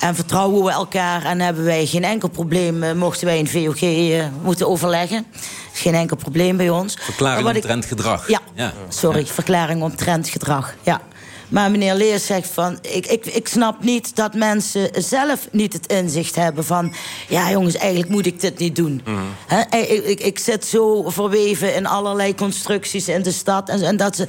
En vertrouwen we elkaar. En hebben wij geen enkel probleem, eh, mochten wij in VOG eh, moeten overleggen. Geen enkel probleem bij ons. Verklaring wat omtrent gedrag. Ja, Ja. sorry, verklaring omtrent gedrag. Ja. Maar meneer Leers zegt van... Ik, ik, ik snap niet dat mensen zelf niet het inzicht hebben van... ja jongens, eigenlijk moet ik dit niet doen. Hè, ik, ik, ik zit zo verweven in allerlei constructies in de stad. En, en dat ze...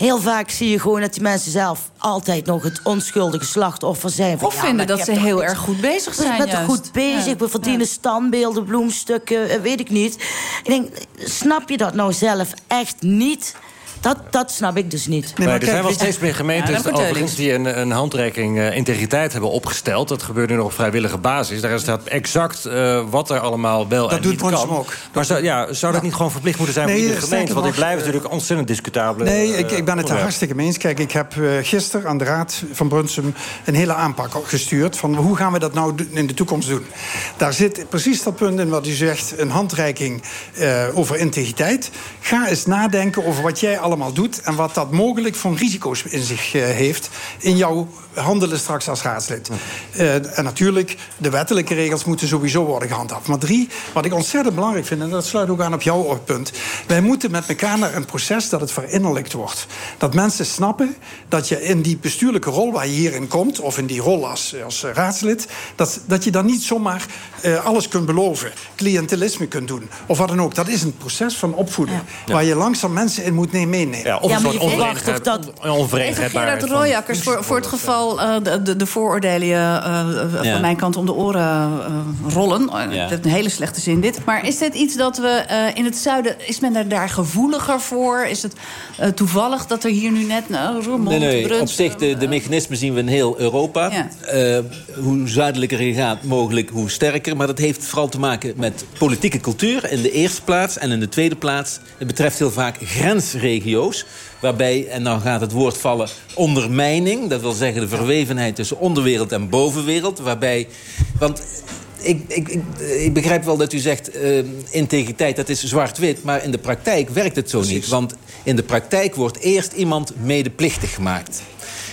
Heel vaak zie je gewoon dat die mensen zelf altijd nog het onschuldige slachtoffer zijn. Van, Of ja, vinden dat ze heel erg goed bezig we zijn zijn er juist. goed bezig. Ja. We verdienen standbeelden, bloemstukken, eh, weet ik niet. Ik denk, snap je dat nou zelf echt niet? Dat, dat snap ik dus niet. Nee, er zijn wel steeds meer Ja, gemeentes overigens die een, een handreiking eh, integriteit hebben opgesteld. Dat gebeurt nu nog op vrijwillige basis. Daar staat exact eh, wat er allemaal wel Dat en doet niet Bronsum kan. ook. Maar zou, ja, zou dat niet gewoon verplicht moeten zijn Nee, voor iedere gemeente? Want dit nog, blijft natuurlijk ontzettend discutabele Nee, eh, ik, ik ben het daar hartstikke mee eens. Kijk, ik heb eh, gisteren aan de Raad van Brunsum een hele aanpak gestuurd. Van hoe gaan we dat nou in de toekomst doen? Daar zit precies dat punt in wat u zegt: een handreiking eh, over integriteit. Ga eens nadenken over wat jij allemaal allemaal doet en wat dat mogelijk van risico's in zich eh, heeft in jouw handelen straks als raadslid. Eh, en natuurlijk, de wettelijke regels moeten sowieso worden gehandhaafd. Maar drie, wat ik ontzettend belangrijk vind, en dat sluit ook aan op jouw punt. Wij moeten met elkaar naar een proces dat het verinnerlijkt wordt. Dat mensen snappen dat je in die bestuurlijke rol waar je hierin komt, of in die rol als, als raadslid, dat, dat je dan niet zomaar uh, alles kunt beloven. Cliëntelisme kunt doen. Of wat dan ook. Dat is een proces van opvoeden. Waar je langzaam mensen in moet meenemen. Ja, of een soort onverenigheid. Dat... onverenigheid Gerard Royakkers, voor, voor het geval uh, de, de, vooroordelen uh, ja. van mijn kant om de oren rollen. Ja. Dat is een hele slechte zin dit. Maar is dit iets dat we in het zuiden... Is men daar, daar gevoeliger voor? Is het toevallig dat er hier nu net... Nou, Roermond, nee, nee. Bruns, op zich, de, de mechanismen zien we in heel Europa. Ja. hoe zuidelijker je gaat, mogelijk hoe sterker. Maar dat heeft vooral te maken met politieke cultuur in de eerste plaats. En in de tweede plaats, het betreft heel vaak grensregio's. Waarbij, en dan gaat het woord vallen, ondermijning. Dat wil zeggen de verwevenheid tussen onderwereld en bovenwereld. Waarbij, want ik, ik, ik, ik, begrijp wel dat u zegt uh, integriteit, dat is zwart-wit. Maar in de praktijk werkt het zo Precies. niet. Want in de praktijk wordt eerst iemand medeplichtig gemaakt.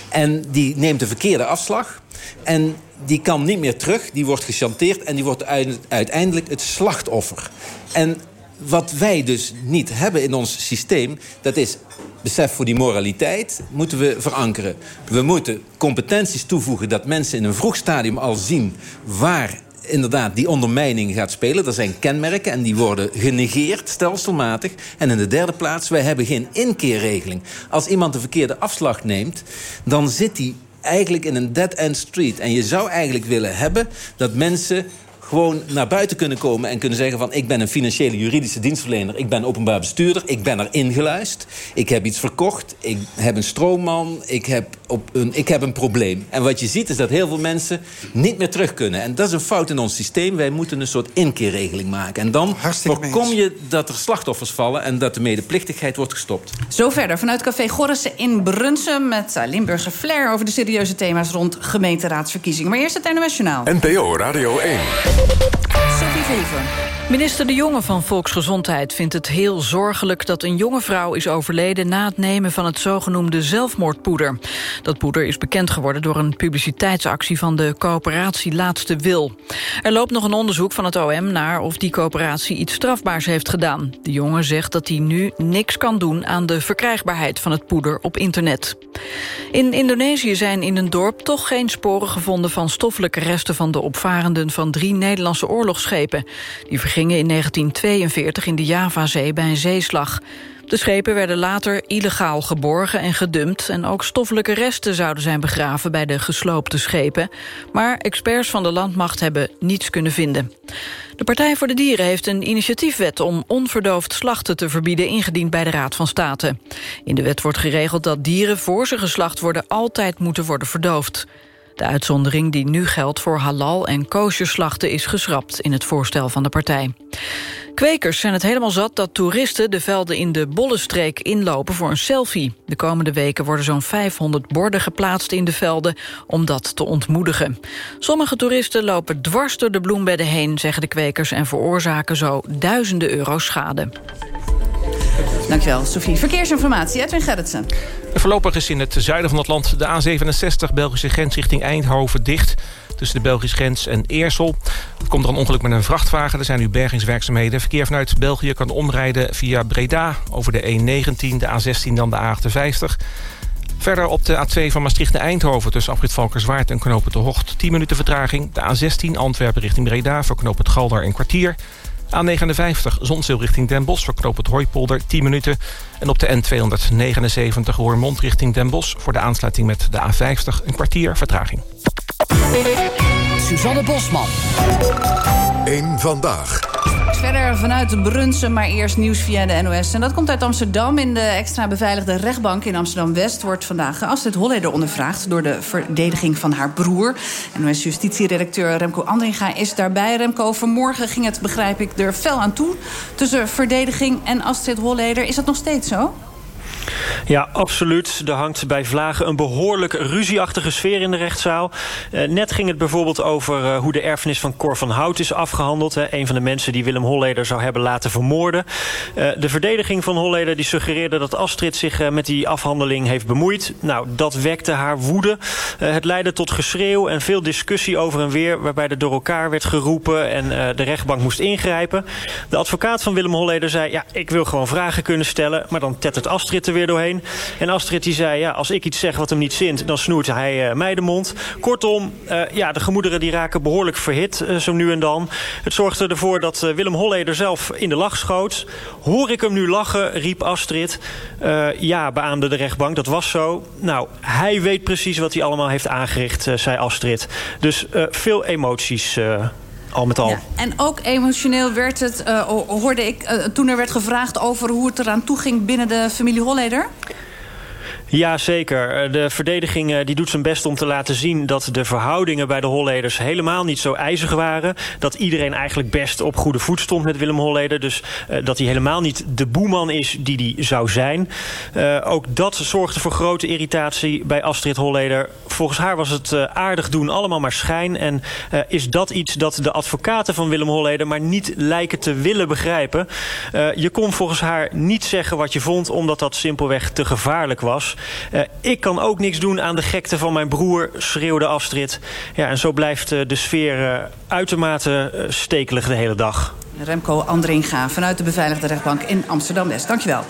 En die neemt de verkeerde afslag. En die kan niet meer terug, die wordt gechanteerd... en die wordt uiteindelijk het slachtoffer. En wat wij dus niet hebben in ons systeem... dat is besef voor die moraliteit moeten we verankeren. We moeten competenties toevoegen dat mensen in een vroeg stadium al zien... waar inderdaad die ondermijning gaat spelen. Er zijn kenmerken en die worden genegeerd stelselmatig. En in de derde plaats, wij hebben geen inkeerregeling. Als iemand de verkeerde afslag neemt, dan zit hij eigenlijk in een dead-end street. En je zou eigenlijk willen hebben dat mensen gewoon naar buiten kunnen komen en kunnen zeggen van... ik ben een financiële juridische dienstverlener, ik ben openbaar bestuurder... ik ben er ingeluist, ik heb iets verkocht, ik heb een stroomman... Ik heb, op een, ik heb een probleem. En wat je ziet is dat heel veel mensen niet meer terug kunnen. En dat is een fout in ons systeem. Wij moeten een soort inkeerregeling maken. En dan voorkom je dat er slachtoffers vallen... en dat de medeplichtigheid wordt gestopt. Zo verder vanuit Café Gorrissen in Brunsum... met Limburger Flair over de serieuze thema's rond gemeenteraadsverkiezingen. Maar eerst het NOS Journaal. NPO Radio 1. Sophie. Minister De Jonge van Volksgezondheid vindt het heel zorgelijk... dat een jonge vrouw is overleden na het nemen van het zogenoemde zelfmoordpoeder. Dat poeder is bekend geworden door een publiciteitsactie... van de coöperatie Laatste Wil. Er loopt nog een onderzoek van het OM naar of die coöperatie iets strafbaars heeft gedaan. De jongen zegt dat hij nu niks kan doen aan de verkrijgbaarheid van het poeder op internet. In Indonesië zijn in een dorp toch geen sporen gevonden... van stoffelijke resten van de opvarenden van drie Nederlandse oorlogsschepen. Die gingen in 1942 in de Javazee bij een zeeslag. De schepen werden later illegaal geborgen en gedumpt... en ook stoffelijke resten zouden zijn begraven bij de gesloopte schepen. Maar experts van de landmacht hebben niets kunnen vinden. De Partij voor de Dieren heeft een initiatiefwet... om onverdoofd slachten te verbieden ingediend bij de Raad van State. In de wet wordt geregeld dat dieren voor ze geslacht worden... altijd moeten worden verdoofd. De uitzondering die nu geldt voor halal- en kosherslachten is geschrapt in het voorstel van de partij. Kwekers zijn het helemaal zat dat toeristen de velden in de Bollenstreek inlopen voor een selfie. De komende weken worden zo'n 500 borden geplaatst in de velden om dat te ontmoedigen. Sommige toeristen lopen dwars door de bloembedden heen, zeggen de kwekers, en veroorzaken zo duizenden euro schade. Dankjewel, Sofie. Verkeersinformatie, Edwin Gerritsen. Voorlopig is in het zuiden van het land de A67 Belgische grens richting Eindhoven dicht. Tussen de Belgische grens en Eersel. Er komt er een ongeluk met een vrachtwagen. Er zijn nu bergingswerkzaamheden. Verkeer vanuit België kan omrijden via Breda over de E19, de A16 dan de A58. Verder op de A2 van Maastricht naar Eindhoven... tussen afrit Valkerswaard en Knopen de Hocht. 10 minuten vertraging. De A16 Antwerpen richting Breda voor Knopen het Galder een kwartier. A59 Zonzeel richting Den Bosch voor knoop het Hooipolder 10 minuten. En op de N279 Roermond richting Den Bosch... voor de aansluiting met de A50 een kwartier vertraging. Suzanne Bosman. Eén vandaag. Verder vanuit de Brunsen, maar eerst nieuws via de NOS. En dat komt uit Amsterdam. In de extra beveiligde rechtbank in Amsterdam-West... wordt vandaag Astrid Holleder ondervraagd... door de verdediging van haar broer. NOS-justitieredacteur Remco Andringa is daarbij. Remco, vanmorgen ging het, begrijp ik, er fel aan toe... tussen verdediging en Astrid Holleder. Is dat nog steeds zo? Ja, absoluut. Er hangt bij Vlagen een behoorlijk ruzieachtige sfeer in de rechtszaal. Uh, net ging het bijvoorbeeld over uh, hoe de erfenis van Cor van Hout is afgehandeld. Een van de mensen die Willem Holleder zou hebben laten vermoorden. Uh, de verdediging van Holleder die suggereerde dat Astrid zich met die afhandeling heeft bemoeid. Nou, dat wekte haar woede. het leidde tot geschreeuw en veel discussie over en weer... waarbij er door elkaar werd geroepen en de rechtbank moest ingrijpen. De advocaat van Willem Holleder zei... ja, ik wil gewoon vragen kunnen stellen, maar dan tettert Astrid er weer doorheen. En Astrid die zei, ja, als ik iets zeg wat hem niet zint... dan snoert hij uh, mij de mond. Kortom, uh, ja, de gemoederen die raken behoorlijk verhit, uh, zo nu en dan. Het zorgde ervoor dat Willem Holleder zelf in de lach schoot. Hoor ik hem nu lachen, riep Astrid. ja, beaamde de rechtbank, dat was zo. Nou, hij weet precies wat hij allemaal heeft aangericht, zei Astrid. Dus veel emoties al met al. Ja, en ook emotioneel werd het, uh, hoorde ik, uh, toen er werd gevraagd over hoe het eraan toe ging binnen de familie Holleder? Ja, zeker. Eh, de verdediging eh, die doet zijn best om te laten zien... dat de verhoudingen bij de Holleders helemaal niet zo ijzig waren. Dat iedereen eigenlijk best op goede voet stond met Willem Holleder. Dus uh, dat hij helemaal niet de boeman is die hij zou zijn. Ook dat zorgde voor grote irritatie bij Astrid Holleder. Volgens haar was het aardig doen allemaal maar schijn. En is dat iets dat de advocaten van Willem Holleder... maar niet lijken te willen begrijpen. je kon volgens haar niet zeggen wat je vond... omdat dat simpelweg te gevaarlijk was. Uh, ik kan ook niks doen aan de gekte van mijn broer, schreeuwde Astrid. Ja, en zo blijft uh, de sfeer uh, uitermate stekelig de hele dag. Remco Andringa vanuit de beveiligde rechtbank in Amsterdam-West. Dankjewel.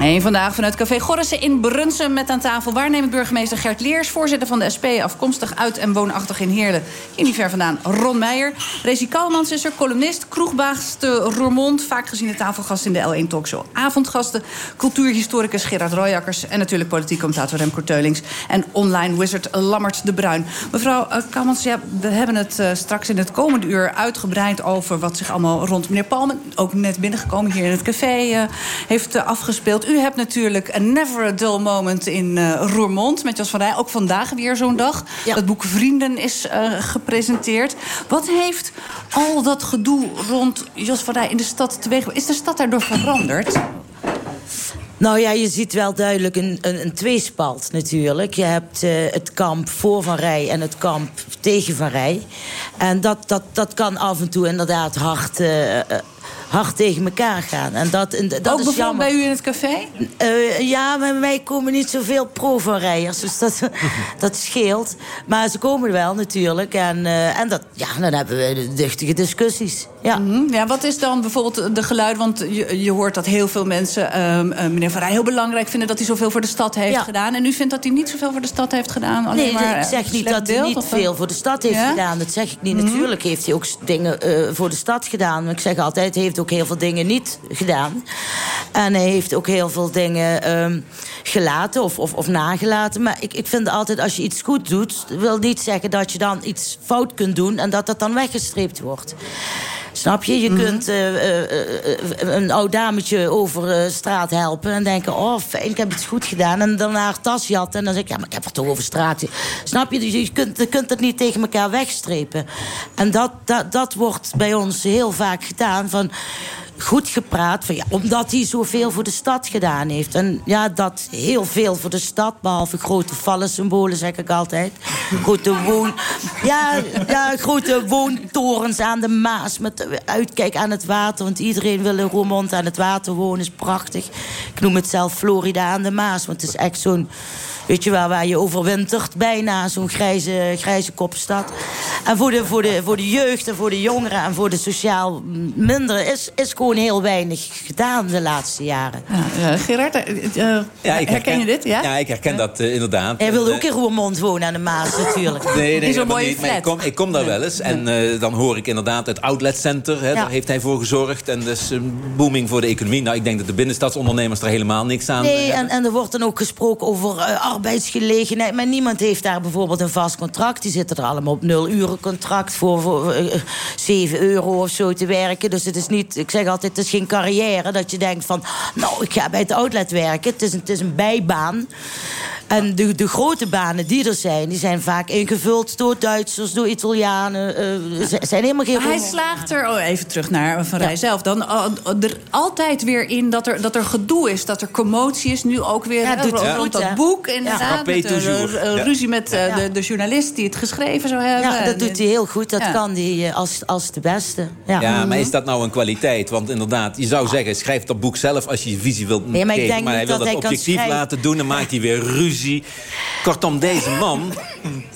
En vandaag vanuit Café Gorrissen in Brunsum met aan tafel waarnemend burgemeester Gert Leers, voorzitter van de SP, afkomstig uit en woonachtig in Heerlen, in niet ver vandaan Ron Meijer. Rezi Kouwmans is er, columnist, kroegbaagste Roermond, vaak gezien de tafelgast in de L1 Talkshow. Avondgasten, cultuurhistoricus Gerard Royakkers en natuurlijk politiek commentator Remco Teulings en online wizard Lammert de Bruin. Mevrouw uh, Kouwmans, ja, we hebben het uh, straks in het komende uur uitgebreid over wat zich allemaal rond meneer Palmen, ook net binnengekomen hier in het café, uh, heeft afgespeeld. U hebt natuurlijk een never a dull moment in uh, Roermond met Jos van Rij. Ook vandaag weer zo'n dag. Ja. Het boek Vrienden is uh, gepresenteerd. Wat heeft al dat gedoe rond Jos van Rij in de stad teweeg? Is de stad daardoor veranderd? Nou ja, je ziet wel duidelijk een, een, een tweespalt natuurlijk. Je hebt uh, het kamp voor Van Rij en het kamp tegen Van Rij. En dat, dat, dat kan af en toe inderdaad hard... Uh, hard tegen elkaar gaan. En dat, en dat Ook is bijvoorbeeld jammer. bij u in het café? Uh, ja, maar wij komen niet zoveel pro-van-rijers. Dus dat, dat scheelt. Maar ze komen wel natuurlijk. En, uh, en dat, ja, dan hebben we duchtige discussies. Ja. Mm -hmm. ja, wat is dan bijvoorbeeld de geluid? Want je, je hoort dat heel veel mensen um, uh, meneer Van Rij heel belangrijk vinden... dat hij zoveel voor de stad heeft ja. gedaan. En u vindt dat hij niet zoveel voor de stad heeft gedaan? Alleen nee, maar ik zeg niet dat hij niet veel voor de stad heeft ja? gedaan. Dat zeg ik niet. Mm -hmm. Natuurlijk heeft hij ook dingen voor de stad gedaan. Maar ik zeg altijd, hij heeft ook heel veel dingen niet gedaan. En hij heeft ook heel veel dingen um, gelaten of, of, of nagelaten. Maar ik, ik vind altijd, als je iets goed doet... wil niet zeggen dat je dan iets fout kunt doen... en dat dat dan weggestreept wordt. Snap je? Je mm -hmm. kunt uh, uh, uh, een oud dametje over straat helpen... en denken, oh fijn, ik heb iets goed gedaan. En dan haar tas jatten en dan zeg ik, ja, maar ik heb het toch over straat. Snap je? Dus je kunt, je kunt het niet tegen elkaar wegstrepen. En dat, dat, dat wordt bij ons heel vaak gedaan van goed gepraat. Van, ja, omdat hij zoveel voor de stad gedaan heeft. En ja, dat heel veel voor de stad. Behalve grote vallensymbolen, zeg ik altijd. Grote woon... Ja, ja, grote woontorens aan de Maas. Met uitkijk aan het water. Want iedereen wil in Roermond aan het water wonen. is prachtig. Ik noem het zelf Florida aan de Maas. Want het is echt zo'n... Weet je wel, waar je overwintert bijna. Zo'n grijze, grijze kopstad. En voor de, voor, de, voor de jeugd en voor de jongeren en voor de sociaal minderen... is, is gewoon heel weinig gedaan de laatste jaren. Ja, uh, Gerard, uh, uh, ja, ik herken, herken, je dit? Ja, ja ik herken dat inderdaad. Hij wilde ook in Roermond wonen aan de Maas natuurlijk. nee, nee, mooie niet, maar ik kom, ik kom daar wel eens. En dan hoor ik inderdaad het outletcenter. Hè, ja. Daar heeft hij voor gezorgd. En dus een booming voor de economie. Nou, ik denk dat de binnenstadsondernemers er helemaal niks aan Nee, en, en er wordt dan ook gesproken over arbeidsgelegenheid. Maar niemand heeft daar bijvoorbeeld een vast contract. Die zitten er allemaal op nul uren contract voor, voor uh, 7 euro of zo te werken. Dus het is niet, ik zeg altijd, het is geen carrière. Dat je denkt van, nou, ik ga bij het outlet werken. Het is het is een bijbaan. En de, de grote banen die er zijn, die zijn vaak ingevuld door Duitsers, door Italianen. eh, ze- zijn helemaal geen. Hij slaagt er, oh, even terug naar Van Rij zelf, dan uh, er altijd weer in dat er, dat er gedoe is, dat er commotie is. Nu ook weer Ja, doet rond dat boek, Ja. inderdaad. Met, eh, eh, Ja. ruzie met eh, Ja. de, de journalist die het geschreven zou hebben. Ja, dat doet hij heel goed. Dat Ja. kan hij eh, als, als de beste. Ja, Ja, Mhm. maar is dat nou een kwaliteit? Want inderdaad, je zou zeggen, schrijf dat boek zelf als je je visie wilt Nee, maar ik geven. denk maar hij wil dat dat objectief laten doen, dan maakt hij weer ruzie. Kortom, deze man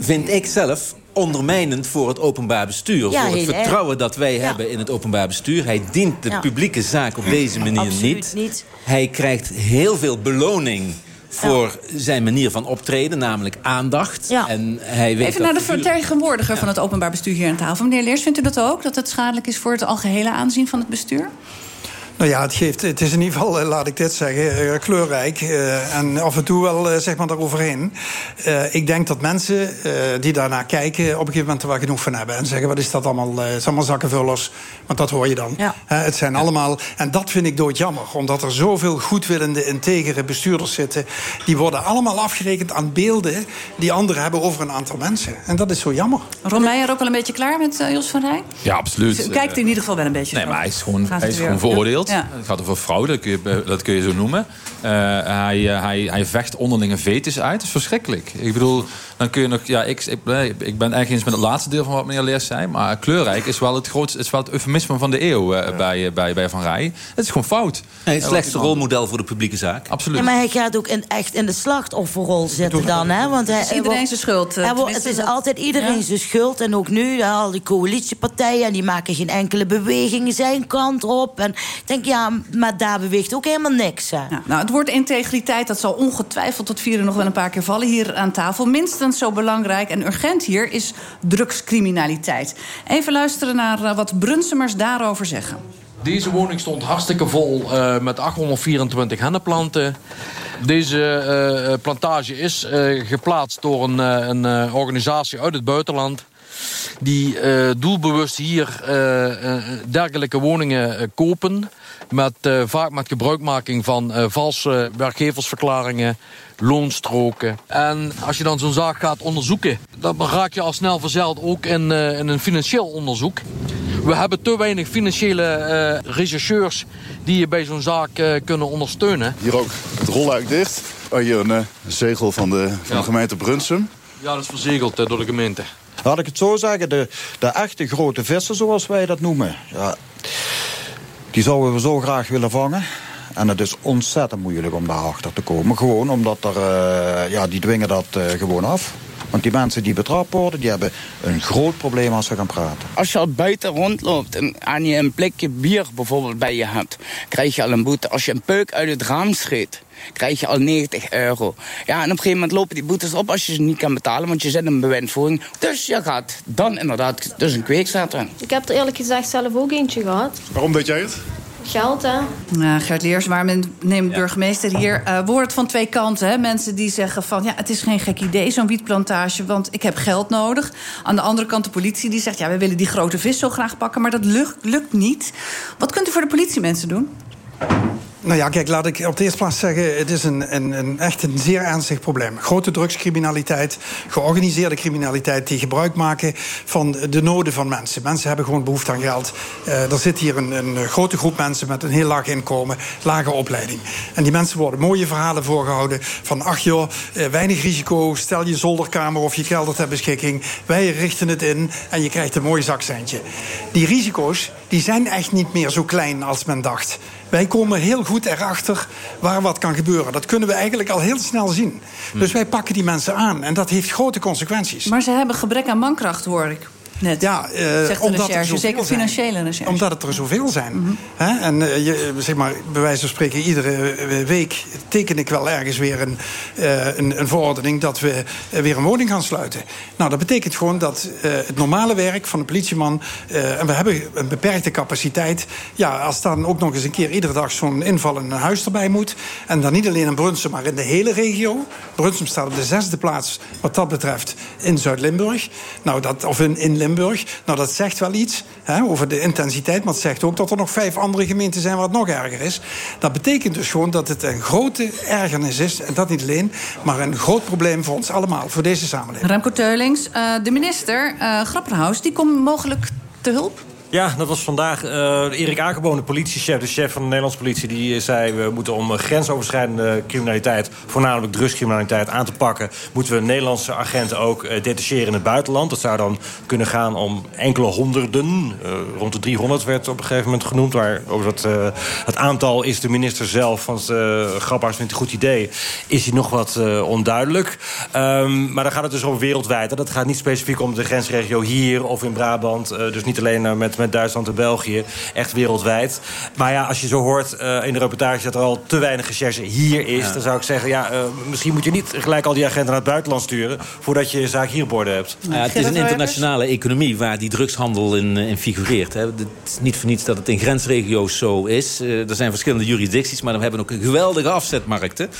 vind ik zelf ondermijnend voor het openbaar bestuur. Ja, voor het erg. vertrouwen dat wij Ja. hebben in het openbaar bestuur. Hij dient de Ja. publieke zaak op deze manier niet. niet. Hij krijgt heel veel beloning voor zijn manier van optreden, namelijk aandacht. En hij weet Even naar de vertegenwoordiger van het openbaar bestuur hier aan tafel. Meneer Leers, vindt u dat ook? Dat het schadelijk is voor het algehele aanzien van het bestuur? Nou ja, het, geeft, het is in ieder geval, eh, laat ik dit zeggen, eh, kleurrijk. eh, en af en toe wel, zeg maar, daaroverheen. Eh, ik denk dat mensen eh, die daarnaar kijken... op een gegeven moment er wel genoeg van hebben. En zeggen, wat is dat allemaal? eh, Het zijn allemaal zakkenvullers. Want dat hoor je dan. Hè, het zijn allemaal... En dat vind ik doodjammer. Omdat er zoveel goedwillende, integere bestuurders zitten. Die worden allemaal afgerekend aan beelden... die anderen hebben over een aantal mensen. En dat is zo jammer. Ron Meijer ook wel een beetje klaar met Jos van Rij? Ja, absoluut. U kijkt in ieder geval wel een beetje Nee, zo. maar hij is gewoon, hij is gewoon veroordeeld. Ja. Het gaat over fraude, dat kun je, dat kun je zo noemen. Eh, hij, eh, hij, hij vecht onderlinge vetes uit. Dat is verschrikkelijk. Ik bedoel, dan kun je nog... Ja, ik, ik, nee, ik ben erg eens met het laatste deel van wat meneer Leers zei. Maar kleurrijk is wel het grootste... is wel het eufemisme van de eeuw eh, bij, bij, bij Van Rij. Het is gewoon fout. Hij is het slechtste rolmodel voor de publieke zaak. Absoluut. Ja, maar hij gaat ook in, echt in de slachtofferrol zitten dan. Hè? Want hij, Het is iedereen zijn schuld, eh, hij wordt- het is dat- altijd iedereen Ja. zijn schuld. En ook nu, ja, al die coalitiepartijen... en die maken geen enkele beweging zijn kant op. En ik denk, ja, maar daar beweegt ook helemaal niks. Hè? Nou, het woord integriteit dat zal ongetwijfeld tot vieren nog wel een paar keer vallen hier aan tafel. Minstens zo belangrijk en urgent hier is drugscriminaliteit. Even luisteren naar eh, wat Brunsemers daarover zeggen. Deze woning stond hartstikke vol eh, met 824 hennenplanten. Deze eh, plantage is geplaatst door een, een organisatie uit het buitenland. Die doelbewust hier dergelijke woningen kopen. Met, eh, vaak met gebruikmaking van eh, valse werkgeversverklaringen, loonstroken. En als je dan zo'n zaak gaat onderzoeken, dan raak je al snel verzeild ook in, eh, in een financieel onderzoek. We hebben te weinig financiële eh, rechercheurs die je bij zo'n zaak eh, kunnen ondersteunen. Hier ook het rolluik dicht. Oh, hier een zegel van de, van de gemeente Brunsum. Ja, dat is verzegeld door de gemeente. Laat ik het zo zeggen, de, de echte grote vissen, zoals wij dat noemen... Ja, die zouden we zo graag willen vangen. En het is ontzettend moeilijk om daarachter te komen. Gewoon omdat er, eh, ja, die dwingen dat eh, gewoon af. Want die mensen die betrapt worden, die hebben een groot probleem als ze gaan praten. Als je al buiten rondloopt en aan je een blikje bier bijvoorbeeld bij je hebt, krijg je al een boete. Als je een peuk uit het raam schiet, krijg je al 90 euro. Ja, en op een gegeven moment lopen die boetes op als je ze niet kan betalen, want je zit in bewindvoering. Dus je gaat dan inderdaad dus een kweek zetten. Ik heb er eerlijk gezegd zelf ook eentje gehad. Waarom deed jij het? Geld, hè? Ja, Gert Leers, waarom neemt burgemeester hier eh, woord van twee kanten? Hè? Mensen die zeggen van ja, het is geen gek idee, zo'n wietplantage, want ik heb geld nodig. Aan de andere kant de politie die zegt ja, we willen die grote vis zo graag pakken, maar dat lukt, lukt niet. Wat kunt u voor de politiemensen doen? Nou ja, kijk, laat ik op de eerste plaats zeggen... het is een, een, een, echt een zeer ernstig probleem. Grote drugscriminaliteit, georganiseerde criminaliteit... die gebruik maken van de noden van mensen. Mensen hebben gewoon behoefte aan geld. Eh, er zit hier een, een grote groep mensen met een heel laag inkomen... lage opleiding. En die mensen worden mooie verhalen voorgehouden... van ach joh, eh, weinig risico, stel je zolderkamer of je kelder ter beschikking... wij richten het in en je krijgt een mooi zakcentje. Die risico's die zijn echt niet meer zo klein als men dacht... Wij komen heel goed erachter waar wat kan gebeuren. Dat kunnen we eigenlijk al heel snel zien. Dus wij pakken die mensen aan en dat heeft grote consequenties. Maar ze hebben gebrek aan mankracht, hoor ik. Net. Ja, eh, Zegt de omdat er recherche, zeker financiële recherche. Omdat het er zoveel zijn. Hè? En eh, je, zeg maar, bij wijze van spreken, iedere eh, week teken ik wel ergens weer een, eh, een, een verordening dat we eh, weer een woning gaan sluiten. Nou, dat betekent gewoon dat eh, het normale werk van een politieman, eh, en we hebben een beperkte capaciteit. Ja, als dan ook nog eens een keer iedere dag zo'n inval in een huis erbij moet. En dan niet alleen in Brunsum, maar in de hele regio. Brunsum staat op de zesde plaats wat dat betreft in Zuid-Limburg. Nou, dat, of in, in Limburg. Nou, dat zegt wel iets hè, over de intensiteit. Maar het zegt ook dat er nog vijf andere gemeenten zijn waar het nog erger is. Dat betekent dus gewoon dat het een grote ergernis is. En dat niet alleen, maar een groot probleem voor ons allemaal, voor deze samenleving. Remco Teulings, uh, de minister, uh, die komt mogelijk te hulp? Ja, dat was vandaag uh, Erik Akerboom, de politiechef, de chef van de Nederlandse politie... die zei, we moeten om grensoverschrijdende criminaliteit... voornamelijk drugscriminaliteit aan te pakken... moeten we Nederlandse agenten ook detacheren in het buitenland. Dat zou dan kunnen gaan om enkele honderden. Rond de 300 werd op een gegeven moment genoemd. Maar over dat, het aantal is de minister zelf van het Graphuis vindt een goed idee... is hij nog wat onduidelijk. Um, maar dan gaat het dus over wereldwijd. Dat gaat niet specifiek om de grensregio hier of in Brabant. dus niet alleen met met Duitsland en België. Echt wereldwijd. Maar ja, als je zo hoort uh, in de reportage dat er al te weinig recherche hier is... Ja. dan zou ik zeggen, ja, uh, misschien moet je niet gelijk al die agenten naar het buitenland sturen... voordat je zaak hier borden hebt. Ja, het is een internationale economie waar die drugshandel in, in figureert. Hè. Het is niet voor niets dat het in grensregio's zo is. Uh, er zijn verschillende jurisdicties, maar we hebben ook een geweldige afzetmarkten.